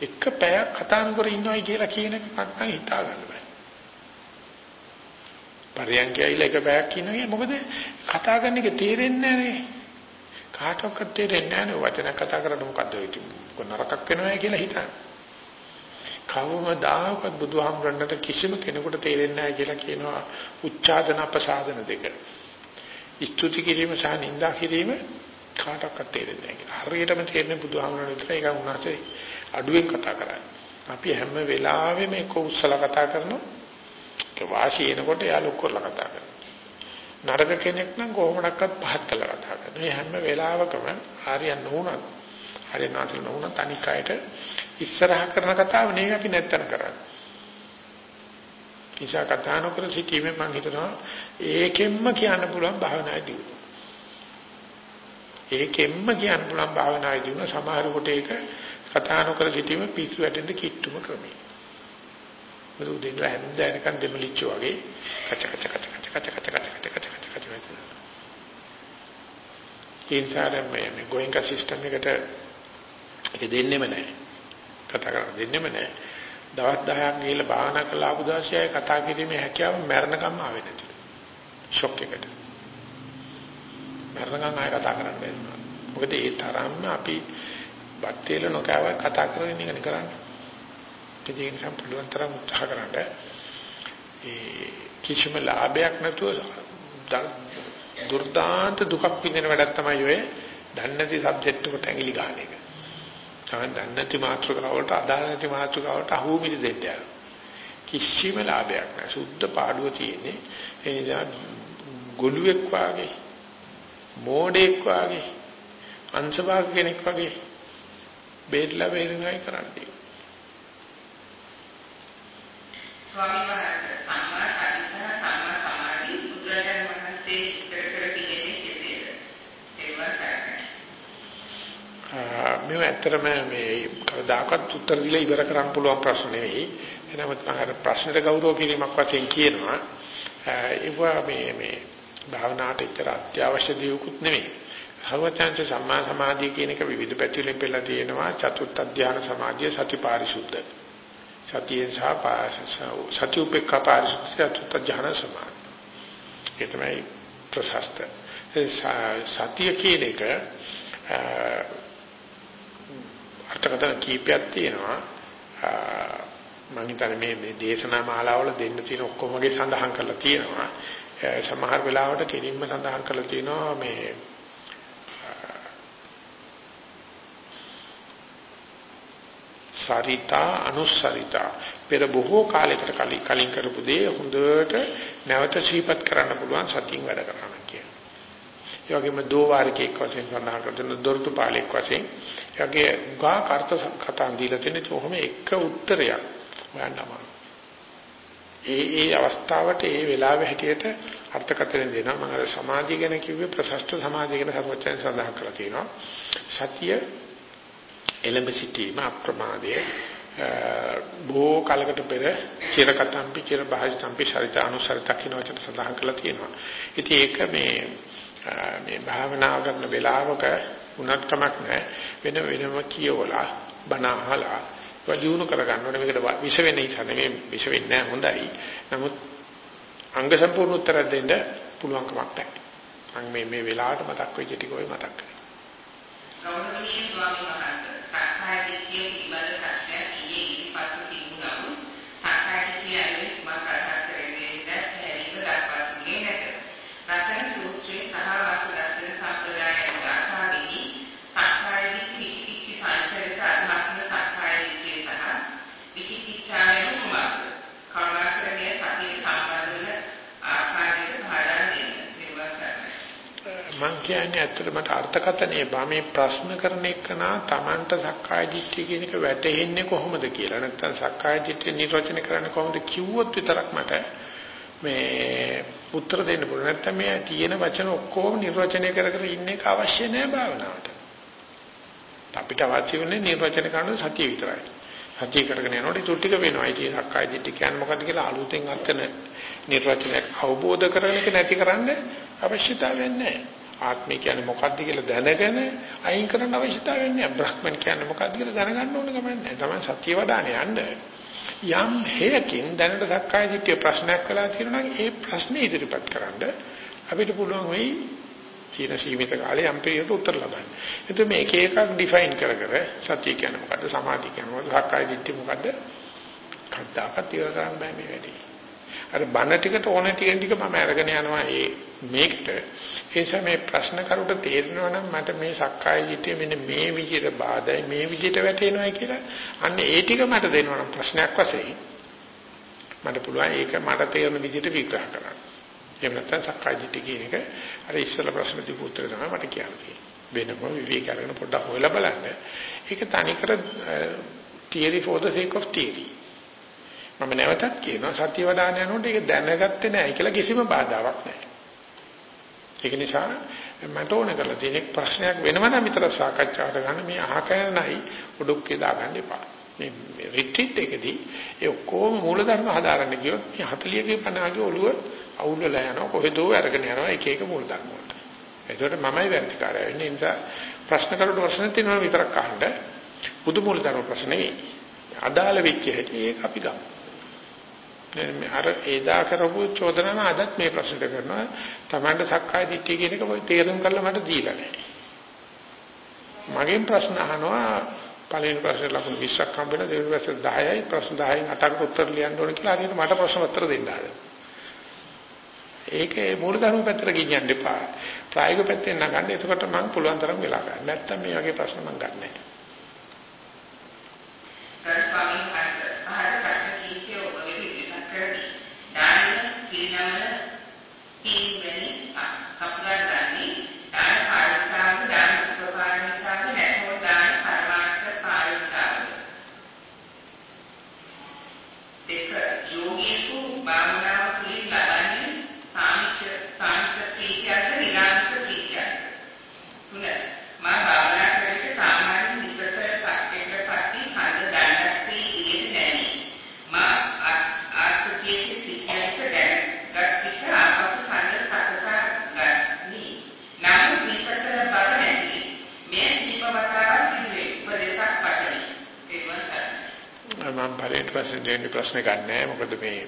එක පැයක් කතා නොකර ඉන්නවයි කියලා කියන එක නැත්නම් හිතා ගන්න බෑ. පරියන්කයයිලා එක පැයක් ඉන්නේ මොකද කතා කරන එක තේරෙන්නේ නැහැ කාටවත් තේරෙන්නේ නැහැ වචන කතා කරද්දී මොකද්ද වෙන්නේ කො නරකක් වෙනවා කියලා හිතන්නේ කවමදාකවත් බුදුහාමුදුරන්ට කිසිම කෙනෙකුට තේරෙන්නේ නැහැ කියලා කියනවා උච්චාදන අපසාදන දෙක. ස්තුති කිරීම සහ නිඳා කිරීම කාටවත් තේරෙන්නේ නැහැ කියලා. හරියටම තේරෙන්නේ බුදුහාමුදුරන් විතරයි ඒක උන්වහන්සේ අඩුවෙන් කතා කරන්නේ. අපි හැම වෙලාවෙම ඒක උස්සලා කතා කරනවා. ඒක වාසිය එනකොට යා ලොක් කරලා කතා කරනවා. නරක කෙනෙක් නම් කොහොමඩක්වත් පහත් කළා කතා කරනවා. මේ හැම වෙලාවකම හරියන්න නොවුනත් හරියන්න නොවුනත් අනික් අයට ඉස්සරහ කරන කතාව නෙවෙයි අපි නැත්තර කරන්නේ. කිසා කතා නොකර සිටීමෙන් මම හිතනවා ඒකෙන්ම කියන්න පුළුවන් භාවනාදී. ඒකෙන්ම කියන්න පුළුවන් භාවනාදී වුණ සමහර කොට ඒක කතා නොකර සිටීම පිස්සු වැටෙන්න කිට්ටුම ක්‍රමයි. මොකද දෙන්න හැන්ද එනකන් දෙමලිච්ච වගේ කච කච කච කච කච කච කච කච කච කච කච කච ඉන්ටර් මේ ගෝයින්ග සිස්ටම් එකට ඒක දෙන්නෙම නැහැ. කතා කරන්න දෙන්නෙම නැහැ. දවස් 10ක් ගිහලා භාවනා කරලා ආපු දවසේ කතා කිරීමේ හැකියාව මරණකම් ආවේ නැති. ෂොක් එකට. මරණකම් ආය කතා කරන්න බැහැ. මොකද ඒ තරම්ම අපි බත්තේල නොකව කතා කරගෙන ඉගෙන කරන්නේ. ඒ නිසා පුළුවන් තරම් උත්සාහ කරන්න. ඒ කිසිම ලාභයක් නැතුව දුර්දාන්ත දුකක් විඳින වැඩක් තමයි ඔය දන්නේ නැති සබ්ජෙක්ට් එකට ඇඟිලි ගන්න එක. තමයි දන්නේ නැති මාත්‍රකාවලට අදාළ නැති මාත්‍රකාවලට අහු මිල දෙන්න යනවා. කිසිම ලාභයක් නැහැ. සුද්ධ පාඩුව තියෙන්නේ. ඒ නිසා ගොළුෙක් වාගේ මෝඩෙක් වාගේ අංශභාග කෙනෙක් වගේ බේරලා බේරෙනවයි කරන්නේ. ස්වාමීන් වහන්සේ සම්මා කර්ම සම්මා සමාධි බුදුරජාණන් වහන්සේ විස්තර කර තියෙන්නේ කෙසේද? ඒවත් මේ ඇත්තටම මේ කවදාකවත් උත්තර දීලා ඉවර කරන්න පුළුවන් ප්‍රශ්න නෙවෙයි. එනමුත් මම අර ප්‍රශ්නෙට ගෞරව කිරීමක් වශයෙන් කියනවා. ඒවා මේ මේ භාවනාවට ඉතර අත්‍යවශ්‍ය දේකුත් නෙවෙයි. සර්වඥාන්ත සම්මා සමාධිය කියන එක විවිධ පැතිවලින් පෙළලා තියෙනවා චතුත් අධ්‍යාන සමාධිය සතිපාරිශුද්ධ සතියෙන් සහ සති උපේක්ඛා පාරිශුද්ධ චතුත් අධ්‍යාන සමාධිය ඒ තමයි ප්‍රශස්ත සතිය කියන එක අර්ථකථන කීපයක් තියෙනවා. මම හිතන්නේ මේ මේ දේශනා මාලාවල දෙන්න තියෙන ඔක්කොමගේ සඳහන් කරලා තියෙනවා. සමහර වෙලාවට කෙලින්ම සඳහන් කරලා තියෙනවා මේ සරිතා අනුස්සරිතා. පෙර බොහෝ කාලයකට කලින් කරපු දේ හොඳට නැවත සිහිපත් කරන්න පුළුවන් සතියින් වැඩ කරනවා කියන්නේ. ඒ වගේම දෝවාරිකෙක් වශයෙන් සඳහන් කරන දොරටු පාලෙක් වශයෙන් යගේ ගා කර්ත කතා දීලා තියෙන කොහොම එක උත්තරයක් හොයන්නම. ඒ ඒ අවස්ථාවට ඒ වෙලාවෙ හැටියට අර්ථකථන දෙනවා මම අර සමාධිය ගැන කිව්වේ ප්‍රශස්ත සමාධිය ගැන සර්වචයන් සඳහන් කරලා තියෙනවා. සතිය එළඹ සිටීම අප්‍රමාදය බොහෝ කලකට පෙර චිරකතම්පි චිර භාජිතම්පි ශරිතානුසරිත කියන වචන සඳහන් කරලා තියෙනවා. ඉතින් ඒක මේ මේ භාවනා කරන වෙලාවක උනත් කමක් නැහැ වෙන වෙනම කියවලා බණ අහලා වදිනු කරගන්න ඕනේ මේකට විෂ වෙන නිසා නෙමෙයි විෂ වෙන්නේ නැහැ හොඳයි. නමුත් අංග සම්පූර්ණ උත්තර දෙන්න පුළුවන් කමක් නැහැ. මම මේ මේ වෙලාවට මතක් වෙච්ච ටික ඔය මතක් කරගන්න. ගෞරවනීය ස්වාමීන් වහන්සේ සක්කාය දිට්ඨිය පිළිබඳ ප්‍රශ්නයක් ඊයේ ඉදිරිපත් තිබුණා නම් සක්කාය දිට්ඨිය අනුව මම කතා කරන්නේ දැන් හැරීම දක්වා තිබුණේ නැත. රතන සූත්‍රයේ සහ වාසු දර්ශන සම්ප්‍රදායයන් ගාථාවෙහි සක්කාය දිට්ඨි විචිකිච්ඡ සංචරිත අධාත්ම සක්කාය දිට්ඨිය සහ විචිකිච්ඡාවෙන් කුමක්ද? කරුණාකරණය සතිය සම්බන්ධ වන ආකාරයට භාරා දෙන්න. මම කියන්නේ ඇත්තට මට අර්ථකථනයේ බා මේ ප්‍රශ්න කරන එකනා Tamanට සක්කාය දිට්ඨිය කියන එක වැටහෙන්නේ කොහොමද කියලා. නැත්නම් සක්කාය දිට්ඨිය නිර්වචනය කරන්නේ කොහොමද කිව්වොත් විතරක් මට මේ උත්තර දෙන්න පුළුවන්. නැත්නම් මේ තියෙන වචන ඔක්කොම නිර්වචනය කර කර ඉන්න එක අවශ්‍ය නැහැ භාවනාවට. අපිට අවශ්‍ය වෙන්නේ නිර්වචනය කරන සතිය විතරයි. සතිය කරගෙන යනකොට ඒ ටික වෙනවා. ඉතින් සක්කාය දිට්ඨිය කියන්නේ මොකද්ද කියලා අලුතෙන් අත්න නිර්වචනයක් අවබෝධ කරගන්න එක නැති කරන්න අවශ්‍යතාවයක් නැහැ ආත්මය කියන්නේ මොකක්ද කියලා දැනගෙන අයින් කරන්න අවශ්‍යතාවයක් නෑ. බ්‍රහ්මන් කියන්නේ මොකක්ද කියලා දැනගන්න ඕන ගමන් නෑ. තමයි සත්‍ය වදාන යන්න. යම් හේකින් දැනට සක්කාය දිට්ඨිය ප්‍රශ්නයක් කළා කියනවා නම් ඒ ප්‍රශ්නේ ඉදිරිපත් කරන්න අපිට පුළුවන් වෙයි චීන සීමිත කාලේ යම් පිළිවෙලට උත්තර ලබන්න. එතකොට මේ එක එකක් ඩිෆයින් කර කර සත්‍ය කියන්නේ මොකද්ද සමාධි කියන්නේ මොකද්ද සක්කාය දිට්ඨිය මොකද්ද කද්දාකත් ඉවර කරන්න බෑ මේ වැඩේ. අර බණ ටිකට ඕන ටික ටික මම අරගෙන යනවා මේ මේකට ඒ නිසා මේ ප්‍රශ්න කරුට තේරෙනවා නම් මට මේ සක්කාය දිට්ඨිය මෙන්න මේ විදිහට බාධායි මේ විදිහට වැටෙනවායි කියලා අන්න ඒ ටික මට දෙනවා නම් ප්‍රශ්නයක් වශයෙන් මට පුළුවන් ඒක මට තේරෙන විදිහට විග්‍රහ කරන්න. එහෙම නැත්නම් සක්කාය දිට්ඨිය කියන එක අර ඉස්සෙල්ලා ප්‍රශ්න දීපු උත්තර තමයි මට කියන්නේ. වෙනම විවේක අරගෙන පොඩ්ඩක් හොයලා බලන්න. ඒක තනිකර uh, theory for the sake of theory. මම නැවතත් කියනවා සත්‍ය වදාන යනකොට ඒක දැනගත්තේ නැහැ කියලා කිසිම බාධාවක් නැහැ. ඒක නිසා මට ඕන කරලා තියෙන ප්‍රශ්නයක් වෙනව නම් විතර සාකච්ඡාවට ගන්න මේ අහකරනයි උඩුක්කේ දාගන්න එපා. මේ රිට්‍රීට් එකදී ඒ ඔක්කොම මූලධර්ම හදාගන්න ගියොත් මේ 40 50 ඔළුව අවුල් වෙලා යනවා කොහෙදෝ අරගෙන යනවා එක එක මූලධර්ම වලට. ඒකට මමයි වැරදිකාරය වෙන්නේ. ඒ නිසා ප්‍රශ්න කරුට ප්‍රශ්න තියෙනවා විතරක් අහන්න. බුදු මූලධර්ම ප්‍රශ්න නෙවෙයි. අදාළ වෙච්ච හැටි ඒක අපි ගමු. අර එදා කරපු චෝදනාව අදත් මේ ප්‍රශ්නට කරනවා. Tamanda සක්කාය දිට්ඨිය කියන එක මොකද තේරුම් කරලා මට දීලා නැහැ. මගෙන් ප්‍රශ්න අහනවා පළවෙනි ප්‍රශ්නේ ලකුණු 20ක් හම්බෙලා දෙවෙනි ප්‍රශ්නේ 10යි ප්‍රශ්න 10න් 8කට උත්තර ලියන්න ඕන කියලා හරියට මට ප්‍රශ්න උත්තර දෙන්න ආවා. ඒකේ මූලධර්ම පැත්තට ගෙනියන්න එපා. ප්‍රායෝගික පැත්තෙන් නගන්න. එතකොට මම පුළුවන් තරම් වෙලා ගන්න. නැත්තම් මේ වගේ ප්‍රශ්න මම ගන්නෑ. Amen ප්‍රශ්නේ ගන්නෑ. මොකද මේ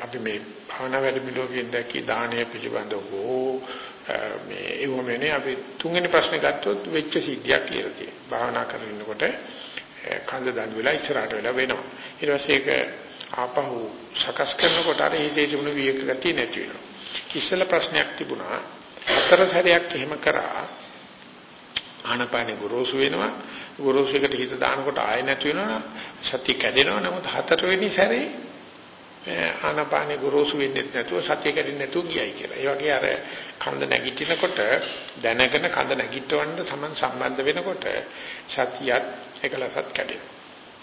අපි මේ භාවනා වැඩමුළුවකින් දැක්කී දානය පිළිබඳව හෝ මේ එවමනේ අපි තුන්වෙනි ප්‍රශ්නේ ගත්තොත් වෙච්ච සිද්ධියක් කියලා තියෙනවා. භාවනා කරගෙන ඉන්නකොට කඳ දන් වෙලා ඉස්සරහට වෙලා වෙනවා. ඊට පස්සේ ඒක ආපහු සකස් කරනකොට අර හිතේ තිබුණු විවේක ගතිය නැති වෙනවා. ඉස්සෙල්ල ප්‍රශ්නයක් තිබුණා. හතර සැරයක් එහෙම කරා ආනපානෙ ගොරෝසු වෙනවා. ගොරෝසු එකට හිත දානකොට ආය නැති වෙනවා. සතිය කැඩෙනවා. නමුත් හතරවෙනි සැරේ ආනපානෙ ගොරෝසු වෙන්නේ නැතුව සතිය කැඩෙන්නේ නැතුව ගියයි කියලා. ඒ වගේ අර කඳ නැගිටිනකොට දැනගෙන කඳ නැගිටවන්න සමන් සම්බන්ධ වෙනකොට සතියත් එකලසත් කැඩෙනවා.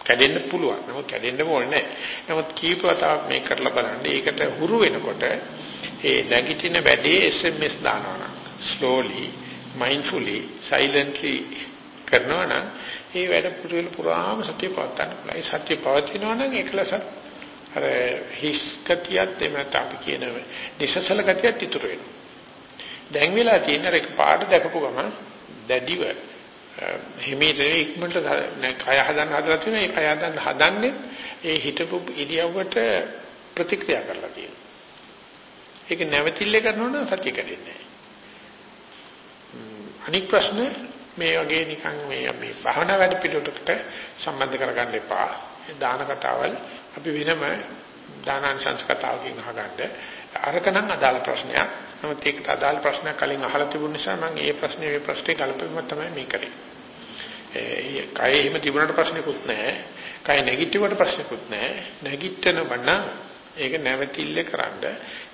කැඩෙන්න පුළුවන්. නමුත් කැඩෙන්න ඕනේ නැහැ. නමුත් කීප වතාවක් මේක කරලා බලන්න. ඒකට හුරු වෙනකොට ඒ නැගිටින වැඩේ SMS දානවා. slowly, mindfully, silently කරනවා නම් ඒ වැඩ පුරුදු පුරාම සතිය පවත්වන්න පුළුවන්. ඒ සතිය පවතිනවා නම් එකලසත් අර හිස් ගතියත් එමත් අපි කියන නිසසල ගතියත් ඉතුරු වෙනවා. දැන් වෙලා තියෙන අර එක පාඩ දැකපු ගමන් දැඩිව හිමීට ඉක්මනට කය හදන්න හදලා තියෙනවා. ඒ කය හදන්න හදන්නේ ඒ හිතපු ඉරියව්වට ප්‍රතික්‍රියා කරලා තියෙනවා. ඒක නැවතිල්ල කරනවා නම් සතිය කැඩෙන්නේ නැහැ. අනික් ප්‍රශ්න මේ වගේ නිකන් මේ මේ භාවනා වැඩ පිළිවෙලකට සම්බන්ධ කරගන්න එපා. දාන කතාවල් අපි වෙනම දානාංශංශ කතාවකින් අහගන්න. අරක නම් අදාළ ප්‍රශ්නයක්. නමුත් ඒකට අදාළ ප්‍රශ්නයක් කලින් අහලා තිබුණ නිසා මම ඒ ප්‍රශ්නේ මේ ප්‍රශ්නේ කල්පෙම තමයි මේ කරේ. ඒ කය එහෙම තිබුණාට ප්‍රශ්නකුත් නැහැ. කය නැගිටිවට ප්‍රශ්නකුත් නැහැ. නැගිටින බණ ඒක නැවතිල්ල කරන්ද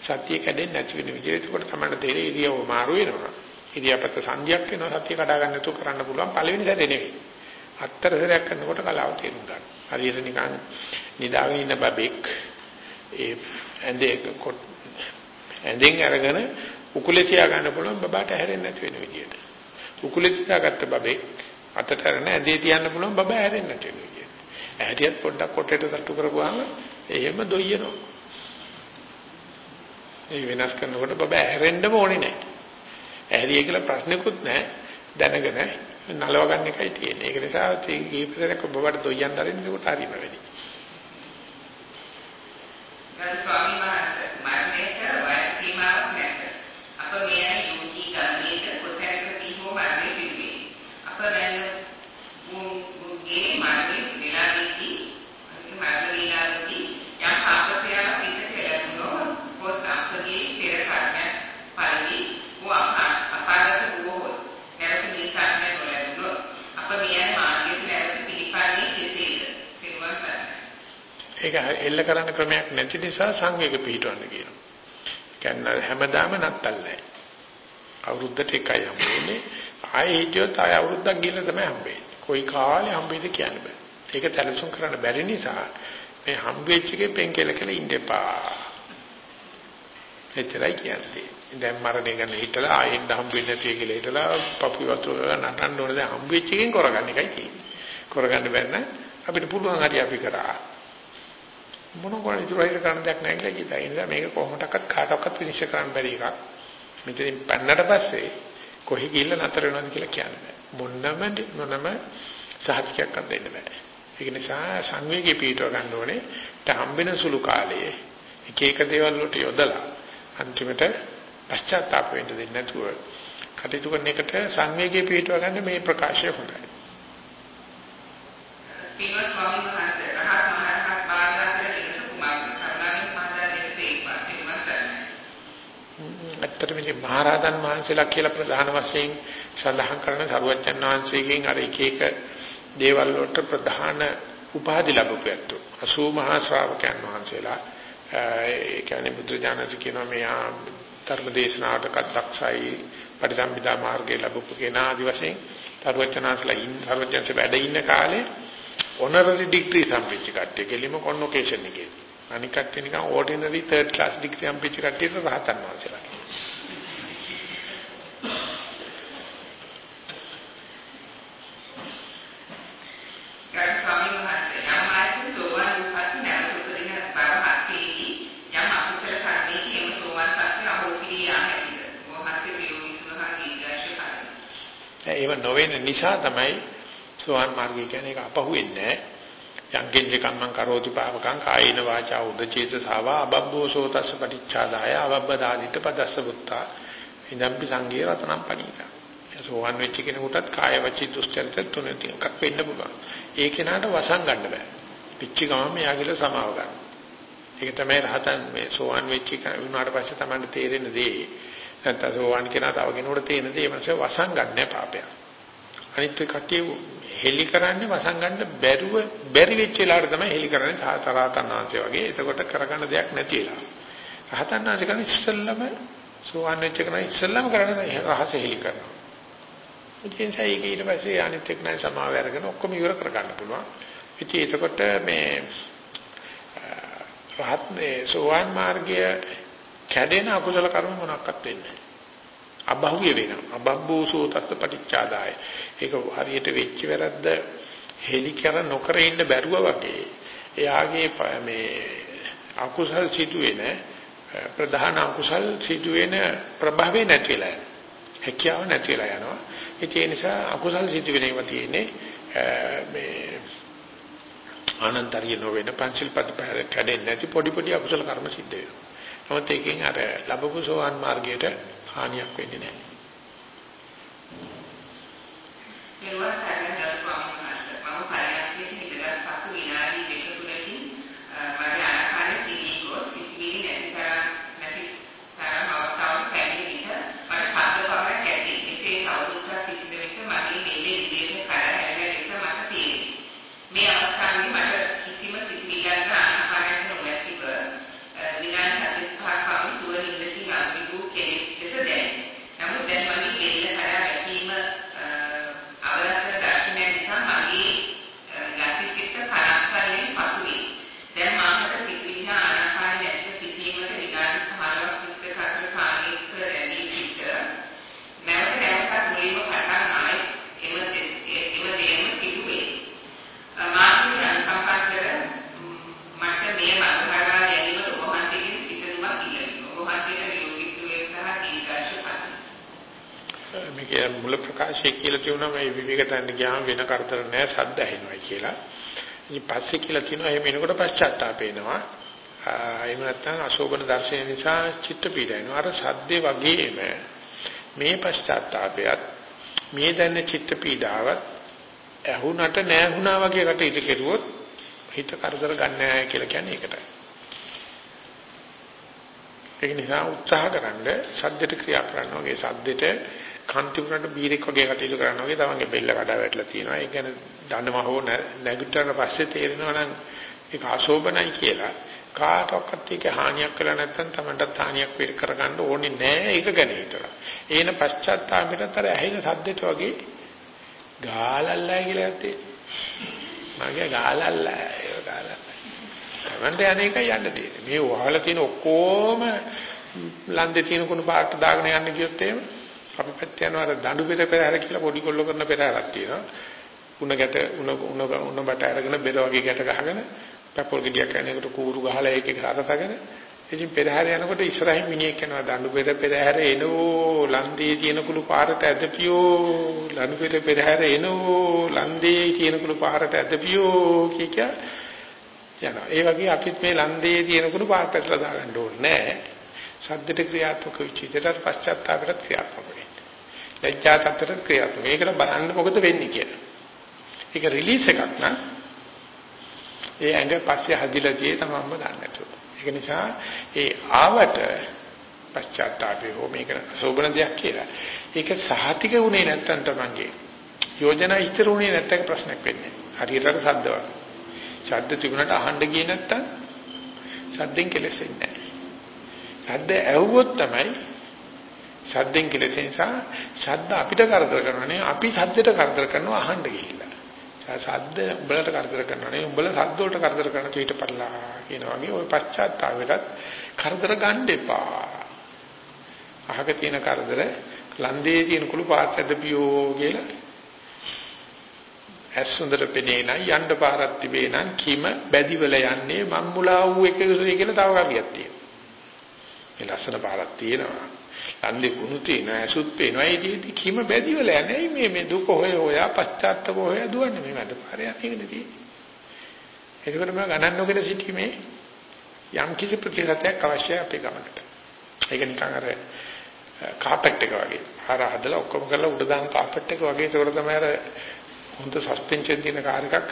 සතිය කැඩෙන්නේ නැති වෙන විදිහට ඒකට තමයි තේරෙන්නේ ඉරියව්ව මාරු වෙනවා. ඉරියාපත සංධියක් වෙනවා සතිය කඩා ගන්න නැතුව කරන්න පුළුවන් පළවෙනි සැරේ නෙවෙයි. හතර සැරයක් කරනකොට කලාව තේරුම් ගන්න. හරියට නිකන් නිදාගෙන ඉන්න බබෙක් ඒ ඇඳේ කොට ඇඳෙන් අරගෙන උකුලේ තියා ගන්න පුළුවන් බබාට හැරෙන්නේ නැති වෙන විදියට. උකුලේ තියාගත්ත බබෙක් අතට අරගෙන ඇඳේ තියන්න පුළුවන් බබා හැරෙන්නේ නැති වෙන විදියට. ඇහැටියත් පොඩ්ඩක් කොටේට තට්ටු කරපුවාම එහෙම දොයියනවා. ඒ වෙනස් කරනකොට බබා හැරෙන්නම ඕනේ නැහැ. ඇහැරිය කියලා ප්‍රශ්නකුත් නැහැ. දැනගෙන නලව ගන්න එකයි තියෙන්නේ. ඒක නිසා මේ ඉපදෙනක බබට දොයන්න ආරින්න කොට හරිම වැඩි. ගරු ස්වාමීන් වහන්සේ මරණයට වයස් සීමාවක් නැත. අප මේ යන යෝගී ගමනේට කොතැනක තීහෝ මරණය සිදුවේ. අප දැන් මුගේ මරණය විලාදී මරණ විලාදී යම් පාපකයක් පිට කෙලෙන්නෝ පොත් අපගේ පෙර කර්ම පරිදි වූ අපාගත වූ නැවත මේ කර්මය නොලැබුණොත් අප මේ යන මාර්ගයට නැවත පිළිපන්නේ කෙසේද? පිරුවන් කරන්නේ. ඒක එල්ල කරන්න ක්‍රමයක් නැති නිසා සංවේග පිටවන්න කියනවා. කියන්නේ හැමදාම නත්තල් නැහැ. අවුරුද්දට එකයි හම්බෙන්නේ. ආයෙ හිටියොත් ආයෙ අවුරුද්දක් ගිහලා තමයි හම්බෙන්නේ. කොයි කාලේ හම්බෙයිද කියන්න බෑ. ඒක සැලසුම් කරන්න බැරි නිසා මේ හම්බෙච්ච එකේ පෙන් කෙල කෙල ඉන්න එපා. එච්චරයි කියන්නේ. දැන් මරණය ගැන හිතලා ආයෙත් හම්බෙන්නේ නැති කියලා හිතලා පපු වතුර නටන්න ඕනේ දැන් හම්බෙච්ච එකෙන් කරගන්න එකයි තියෙන්නේ. කරගන්න බැන්න අපිට පුළුවන් හරි අපි කරා. මොන කොහේ ඉතුරුයිද කරන්න දෙයක් නැහැ කියලා කිව්වා. ඒ නිසා මේක කොහොමඩක්වත් කාටවත් විනිශ්චය කරන්න බැරි එකක්. මෙතනින් පන්නට පස්සේ කොහි ගිහිල්ලා නතර වෙනවද කියලා කියන්නේ මොන්නම මොනම සාහිත්‍යයක් දෙන්න බෑ. ඒක නිසා සංවේගී පිටව ගන්න ඕනේ. හම්බෙන සුළු කාලයේ එක එක දේවල් වලට යොදලා අන්තිමට පශ්චාත්තාප වෙන්න දෙන්නේ නැතුව කටයුතු කරන එකට සංවේගී පිටව ගන්න මේ ප්‍රකාශය හොඳයි. පින්වත් ස්වාමීන් වහන්සේ රහත් මහරහත් බාලාතර වෙනස කුමාරක කරුණාවෙන් පහදා දෙන්න තේක්වා පින්වත් ඇත්තටම මේ මහරහතන් වහන්සේලා කියලා ප්‍රධාන වශයෙන් සඳහන් කරන සරුවච්චන් වහන්සේගෙන් අර එක එක දේවල් වලට ප්‍රධාන උපාධි ලැබුපැත්තෝ 80 මහා ශ්‍රාවකයන් වහන්සේලා ඒ කියන්නේ බුදු දානස කියනවා මෙයා ධර්ම දේශනාවකට දක්ෂයි පරිසම්පදා මාර්ගයේ ලැබපු කෙනා ආදි වශයෙන් සරුවච්චන්වහන්සේලා ඉන්න සරුවච්චන්සේ වැඩ ඉන්න කාලේ honorary degree සම්පෙච්ච කට්ටිය කෙලිම convocation එකේ. අනික කට්ටිය නිකන් ordinary third class degree සම්පෙච්ච කට්ටියට රහතන් වහන්සේලා ගරු ස්වාමීන් වහන්සේ යම් ආයතන සෝවාන් වූපත් නැවත උපදින බව හත්කේදී යම් අකුසල කර්මයකින් එම සෝවාන් පස්සේ අහෝකිරිය ආහැතිද මොහොතේ වියෝනිසුහා දීර්ඝශ කරයි ඒව නොවෙන නිසා තමයි සෝවාන් මාර්ගය කියන්නේ ඒක අපහුවෙන්නේ යංගෙන්ජ කම්මං කරෝති පාවකං කායින වාචා උදචේතසාව අබබ්බෝසෝ තස්ස පටිච්චාදාය අබබ්බදාදිත පදස්ස බුත්තා ඉදම්පි සංගේ රතනම් පණීතා. සෝවන් වෙච්ච කෙනෙකුටත් කාය වචී දුස්චරිත තුනේ තියෙනක් වෙන්න පුළුවන්. ඒ කෙනාට වසන් ගන්න බෑ. පිච්චි ගමන් මෙයාගිල සමාව ගන්න. ඒක තමයි රහතන් මේ සෝවන් වෙච්ච වුණාට පස්සේ තමයි තේරෙන දේ. නැත්නම් සෝවන් කෙනා තව කෙනෙකුට තේරෙන දේ. මනසේ වසන් ගන්න පාපයක්. අනිත් කටිය හෙලි කරන්නේ වසන් ගන්න බැරුව බැරි වෙච්ච වෙලාවට තමයි හෙලි කරන්නේ තරහතනාංශය වගේ. එතකොට කරගන්න දෙයක් නැති වෙලා. රහතන්නාංශ කරන්නේ ඉස්සෙල්ලම සෝවන් වෙච්ච කෙනා ඉස්සෙල්ලම කරන්නේ රහස හෙලි කරනවා. ඉතින් ඒක ඊට පස්සේ අනිත් එක්ක නම් සමාව අරගෙන ඔක්කොම ඉවර කරගන්න පුළුවන්. ඉතින් එතකොට මේ රහත් මේ සෝවන් මාර්ගය කැඩෙන අකුසල කර්ම මොනක්වත් වෙන්නේ නැහැ. අබහුවේ වෙනවා. අබබ්බෝසෝ තත්ත පටිච්චාදාය. ඒක හරියට වෙච්ච වැරද්ද හෙලි කර නොකර ඉන්න බැරුව වගේ. එයාගේ මේ අකුසල් සිදුවෙන ප්‍රධාන අකුසල් සිදුවෙන ප්‍රභාවේ නැතිලා හැකියාව නැතිලා යනවා. ඒ නිසා අකුසල් සිදුවෙන ඒවා තියෙන්නේ මේ ආනන්තරිය නොවන පංචිල් පද කැඩෙන්නේ නැති පොඩි පොඩි අකුසල කර්ම සිද්ධ වෙනවා. නමුත් ඒකෙන් අර ලැබපු සෝවාන් මාර්ගයට හානියක් වෙන්නේ නැහැ. ඒවා සැලෙන් දස්වාමීන් වහන්සේ මම පරයන්කේ හිටලා පසු විනාඩි දෙක තුනකින් මගේ ආකාරය තිනී ගොස් සිතිවිලි නැති තරම් නැති තරම් අවස්ථාවක් පැමිණි විට මට ශබ්ද පමණක් ඇති. එසේ කවුරුත් සිටින විට මගේ දෙලේ විදියට කඩ හැරෙන ලෙස මට තේරේ. මේ අවස්ථාවේදී මට කිසිම සිතිවිල්ලක් ආකාරයක් නොමැතිව විනාඩි 45ක් පමණ සුව නිදකින් අභිභූ කෙනෙක් ලෙස දැනේ. නමුත් දැන් මගේ දෙල්ල කඩ වැටීම අවරත් දර්ශනය නිසා මගේ යටි පිට කරක්සලෙන් පසුවේ. දැන් මාකට සිතිවිලි ආනාපාන නැති සිටීමට විනාඩි 15ක් විතර කතර කාලයක රැඳී සිට නැවත නැවතත් මුලින්ම පටන් ආයේ එම එම දේම සිදුවේ. මාගේ අනුකම්පා කර මට මේ මඟහරවා ගැනීමට ඔබ වහන්සේගෙන් සිතනුමක් ඉල්ලනවා. ඔබ වහන්සේට නිරෝගී සුවය සහ දීර්ඝායුෂ පතමි. මේක මුල ප්‍රකාශය කියලා කියනවා මේ විවේකයන්ට ගියාම වෙන කරදර නැහැ සද්ද ඇහෙනවා කියලා. ඉතින් පස්සේ කියලා කියනවා එහෙම එනකොට පශ්චාත්තාප වෙනවා. එහෙම නැත්නම් අශෝකන දර්ශනය නිසා චිත්ත පීඩනවා. අර සද්දේ වගේම මේ පශ්චාත්තාපයත් මේ දැනෙන චිත්ත පීඩාවත් ඇහුණට නැහුණා වගේ කටයුතු කෙරුවොත් හිත කරදර ගන්න නැහැ කියලා කියන්නේ ඒකටයි. ඒක නිසා උත්සාහ කරන්න සද්දෙට ක්‍රියා කරන්න වගේ සද්දෙට කාන්ති උනට බීරෙක් වගේ කටයුතු කරනවා වගේ තමන්ගේ බෙල්ල කඩා වැටලා තියෙනවා. ඒ කියන්නේ දඬම හෝ නැගිටින පස්සේ තේරෙනවා නම් ඒක අශෝභනයි කියලා. කාටවත් ඒක හානියක් කළා නැත්නම් තමන්ටත් හානියක් වෙර කරගන්න ඕනේ නෑ ඒක ගැන හිතලා. ඒන පශ්චාත්තාපයට අර ඇහෙන සද්දෙට වගේ ගාලල්ලයි කියලා ඇත්තේ. මගේ ගාලල්ලයි ඒක ගාලල්ලයි. තමන්ට අනේකයි යන්න තියෙන්නේ. මේ වහලා තියෙන ඔක්කොම ලන්දේ තියෙන කුණු පාට දාගෙන යන්න කියොත් එහෙම අපි පැත්තේ යනවා අර දඬු පෙර පෙරහැර කියලා පොඩි කොල්ල කරන පෙරහැරක් තියෙනවා. උණ ගැට උණ උණ උණ බට අරගෙන බෙර වගේ ගැට ගහගෙන පපොල් ගෙඩියක් කනකොට කූරු ගහලා ඒක කරතගෙන ඉතින් පෙරහැර යනකොට ඉස්සරහින් මිනිහෙක් යනවා දඬු පෙර පෙරහැර එනෝ ලන්දේ තියෙන කුළු පාරට ඇදපියෝ දඬු පෙර පෙරහැර එනෝ ලන්දේ තියෙන කුළු පාරට ඇදපියෝ කිය යනවා. ඒ වගේ අපිත් මේ ලන්දේ තියෙන කුළු පාරට ඇදලා දාගන්න ඕනේ නෑ. සද්දට ක්‍රියාත්මක වෙච්ච විදිහට පශ්චාත්තාපයට ක්‍රියාත්මක වෙන්න. ලැජ්ජා තත්ත්වයට ක්‍රියාත්මක. ඒකට බලන්න මොකද වෙන්නේ කියලා. ඒක රිලීස් එකක් නා. ඒ ඇඟ පස්සේ හදිලා tie තමන්ම දන්නේ නැතුව. ඒක නිසා ඒ ආවට පශ්චාත්තාපය හෝ මේක සෝබන දෙයක් කියලා. ඒක සහතික උනේ නැත්තම් තමන්ගේ යෝජනා ඉස්තර උනේ නැත්තම් ප්‍රශ්නයක් වෙන්නේ. හරියට සද්ද වගේ. ශබ්ද තිබුණාට අහන්න ගියේ නැත්තම් ශබ්දෙන් කෙලෙසෙන්නේ නැහැ. ශබ්ද ඇහුවොත් තමයි ශබ්දෙන් කෙලෙසෙන නිසා ශබ්ද අපිට කරදර කරනවා නේ අපි ශබ්දයට කරදර කරනවා අහන්න ගිහිල්ලා. ශබ්ද උඹලට කරදර කරනවා නේ උඹල ශබ්ද වලට කරදර කරන කීට පල්ලා කියන වගේ ওই පශ්චාත්තාපයටත් කරදර ගන්න එපා. අහක තියෙන කරදර ලන්දේ තියෙන කුළු පාත්‍රද පියෝ කියලා ඇස් හොඳට පෙනේ නම් යන්න පාරක් තිබේ නම් කිම බැදිවල යන්නේ මම්මුලා වූ එකසුයි කියලා තව කවියක් තියෙනවා. මේ ලස්සන පාරක් තියෙනවා. ලන්දේ කුණු තියෙනවා ඇසුත් පේනවා ඒ දෙවි කිම බැදිවල යන්නේ මේ මේ දුක හොය හොයා පශ්චාත්තාප හොය දුවන්නේ මේ මැද පාරේ යන්නේ තියෙන්නේ. ඒකවල මම ගණන් නොගෙන සිටීමේ යම් කිසි ප්‍රතිශතයක් අවශ්‍යයි අපේ ගමනට. ඒක නිකන් අර කාපට් එක වගේ. අර හදලා ඔක්කොම කරලා උඩ දාන කාපට් එක වගේ ඒකට තමයි අර හොඳ සස්පෙන්ෂන් තියෙන කාර් එකක්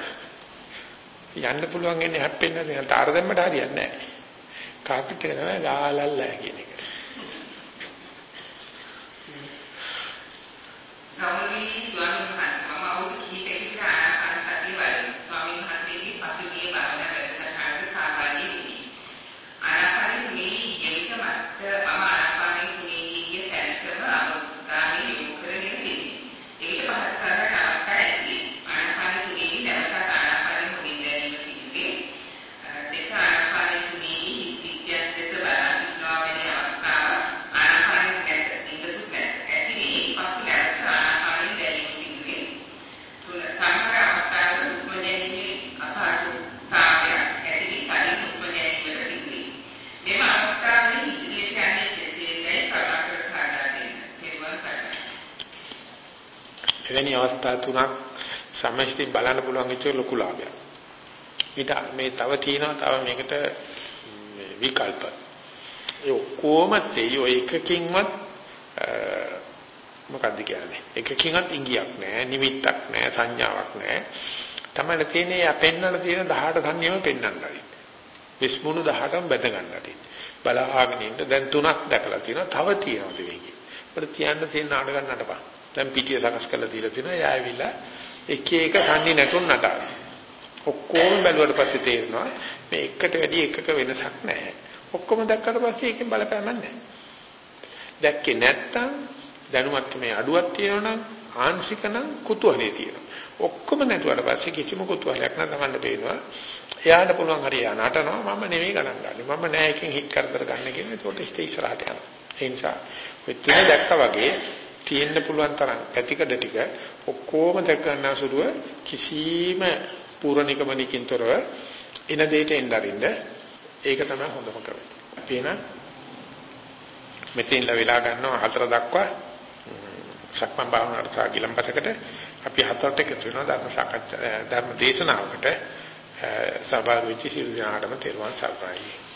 යන්න පුළුවන් ඉන්නේ හැප්පෙන්නේ නැහැ. තාර දැම්මට හරියන්නේ නැහැ. කාපට් එක තමයි ගාලල්ලා කියන එක. ගෞරවනීය ස්වාමීන් වහන්සේ මම අවුරුදු කිහිපයකට ආනාපාන සතිය වඩන ස්වාමීන් වහන්සේගේ පසුගිය භාවනා වැඩසටහනට සහභාගී වුණි. ආනාපාන තුනී යෙවිත මත මම ආනාපාන තුනී යෙ තැනකම අවධානය යොමු කරගෙන ඉන්නේ. ඒක පහත් කරන අවස්ථා ඇති. ආනාපාන තුනී නැවත ආනාපාන මුලින් දැරීම සිදුවේ. දෙක ආනාපාන තුනී විද්‍යාන් දෙස බලා සිටනවා වෙන අවස්ථාව ආනාපාන නැත ඉඳුත් නැත. ඇති පසු නැවත ආනාපාන දැරීම සිදුවේ. තුන සමහර අවස්ථාවල හුස්ම දැනීමේ අපහසුතාවය ඇති කලින් හුස්ම දැනීමට සිදුවේ. මෙම අවස්ථාවේ ඉදිරියට යන්නේ කෙසේදයි කරුණාකර සාදා දෙන්න. නිර්වාණ සරණයි. එවැනි අවස්ථා තුනක් සමහිතින් බලන්න පුළුවන් එක ලොකු ලාභයක්. ඊට මේ තව තියෙනවා තව මේකට මේ විකල්ප. ඒ ඔක්කොම තේ ඔය එකකින්වත් මොකද්ද කියන්නේ? එකකින්වත් ඉංගියක් නැහැ, නිමිත්තක් නැහැ, සංඥාවක් නැහැ. තමයි තියෙන්නේ අපෙන්නල තියෙන 18 සංයම පෙන්වන්නයි. විස්මුණු 18ම බැද ගන්නටි. බලාගෙන ඉන්න දැන් තුනක් දැකලා තියෙනවා. තව තියෙනවා දෙවෙනි. අපිට තියන්න තියෙන නාටක නටපන්. දැන් පිටිය සකස් කරලා දීලා තියෙනවා. එයා ඇවිල්ලා එක එක සංනි නැතුන් නටන. ඔක්කොම බැලුවට පස්සේ තේරෙනවා මේ එකට වැඩි එකක වෙනසක් නැහැ. ඔක්කොම දැක්කට පස්සේ ඒකෙන් බලපෑමක් නැහැ. දැක්කේ නැත්තම් දැනුමත් මේ අඩුවක් තියෙනවා නම් ආංශික නම් කුතුහලයේ තියෙනවා. ඔක්කොම නැතුවට පස්සේ කිසිම කුතුහලයක් නැ තමන්ට පේනවා. එයාට පුළුවන් හරි යා නටනවා මම නෙවෙයි ගණන් ගන්නේ. මම නෑ එකෙන් හිට කරදර ගන්න කියන ඒකට ඉස්තේ ඉස්සරහට යනවා. ඒ නිසා ඔය තුන දැක්කා වගේ තියෙන්න පුළුවන් තරම් පැතිකඩ ටික ඔක්කොම දැක ගන්න සුළුව කිසිම පූර්ණිකමනිකින් තොරව එන දෙයට එන්න අරින්න. ඒක තමයි හොඳම ක්‍රමය. අපි එන මෙතෙන්ලා වෙලා ගන්නවා හතර දක්වා. සක්මන් භාවනාවට සහ ගිලම්පසකට අපි හතරට එකතු වෙනවා ධර්ම සාකච්ඡා ධර්ම දේශනාවකට. සභාව වෙච්ච සිල් ඥානම තෙරුවන් සරණයි.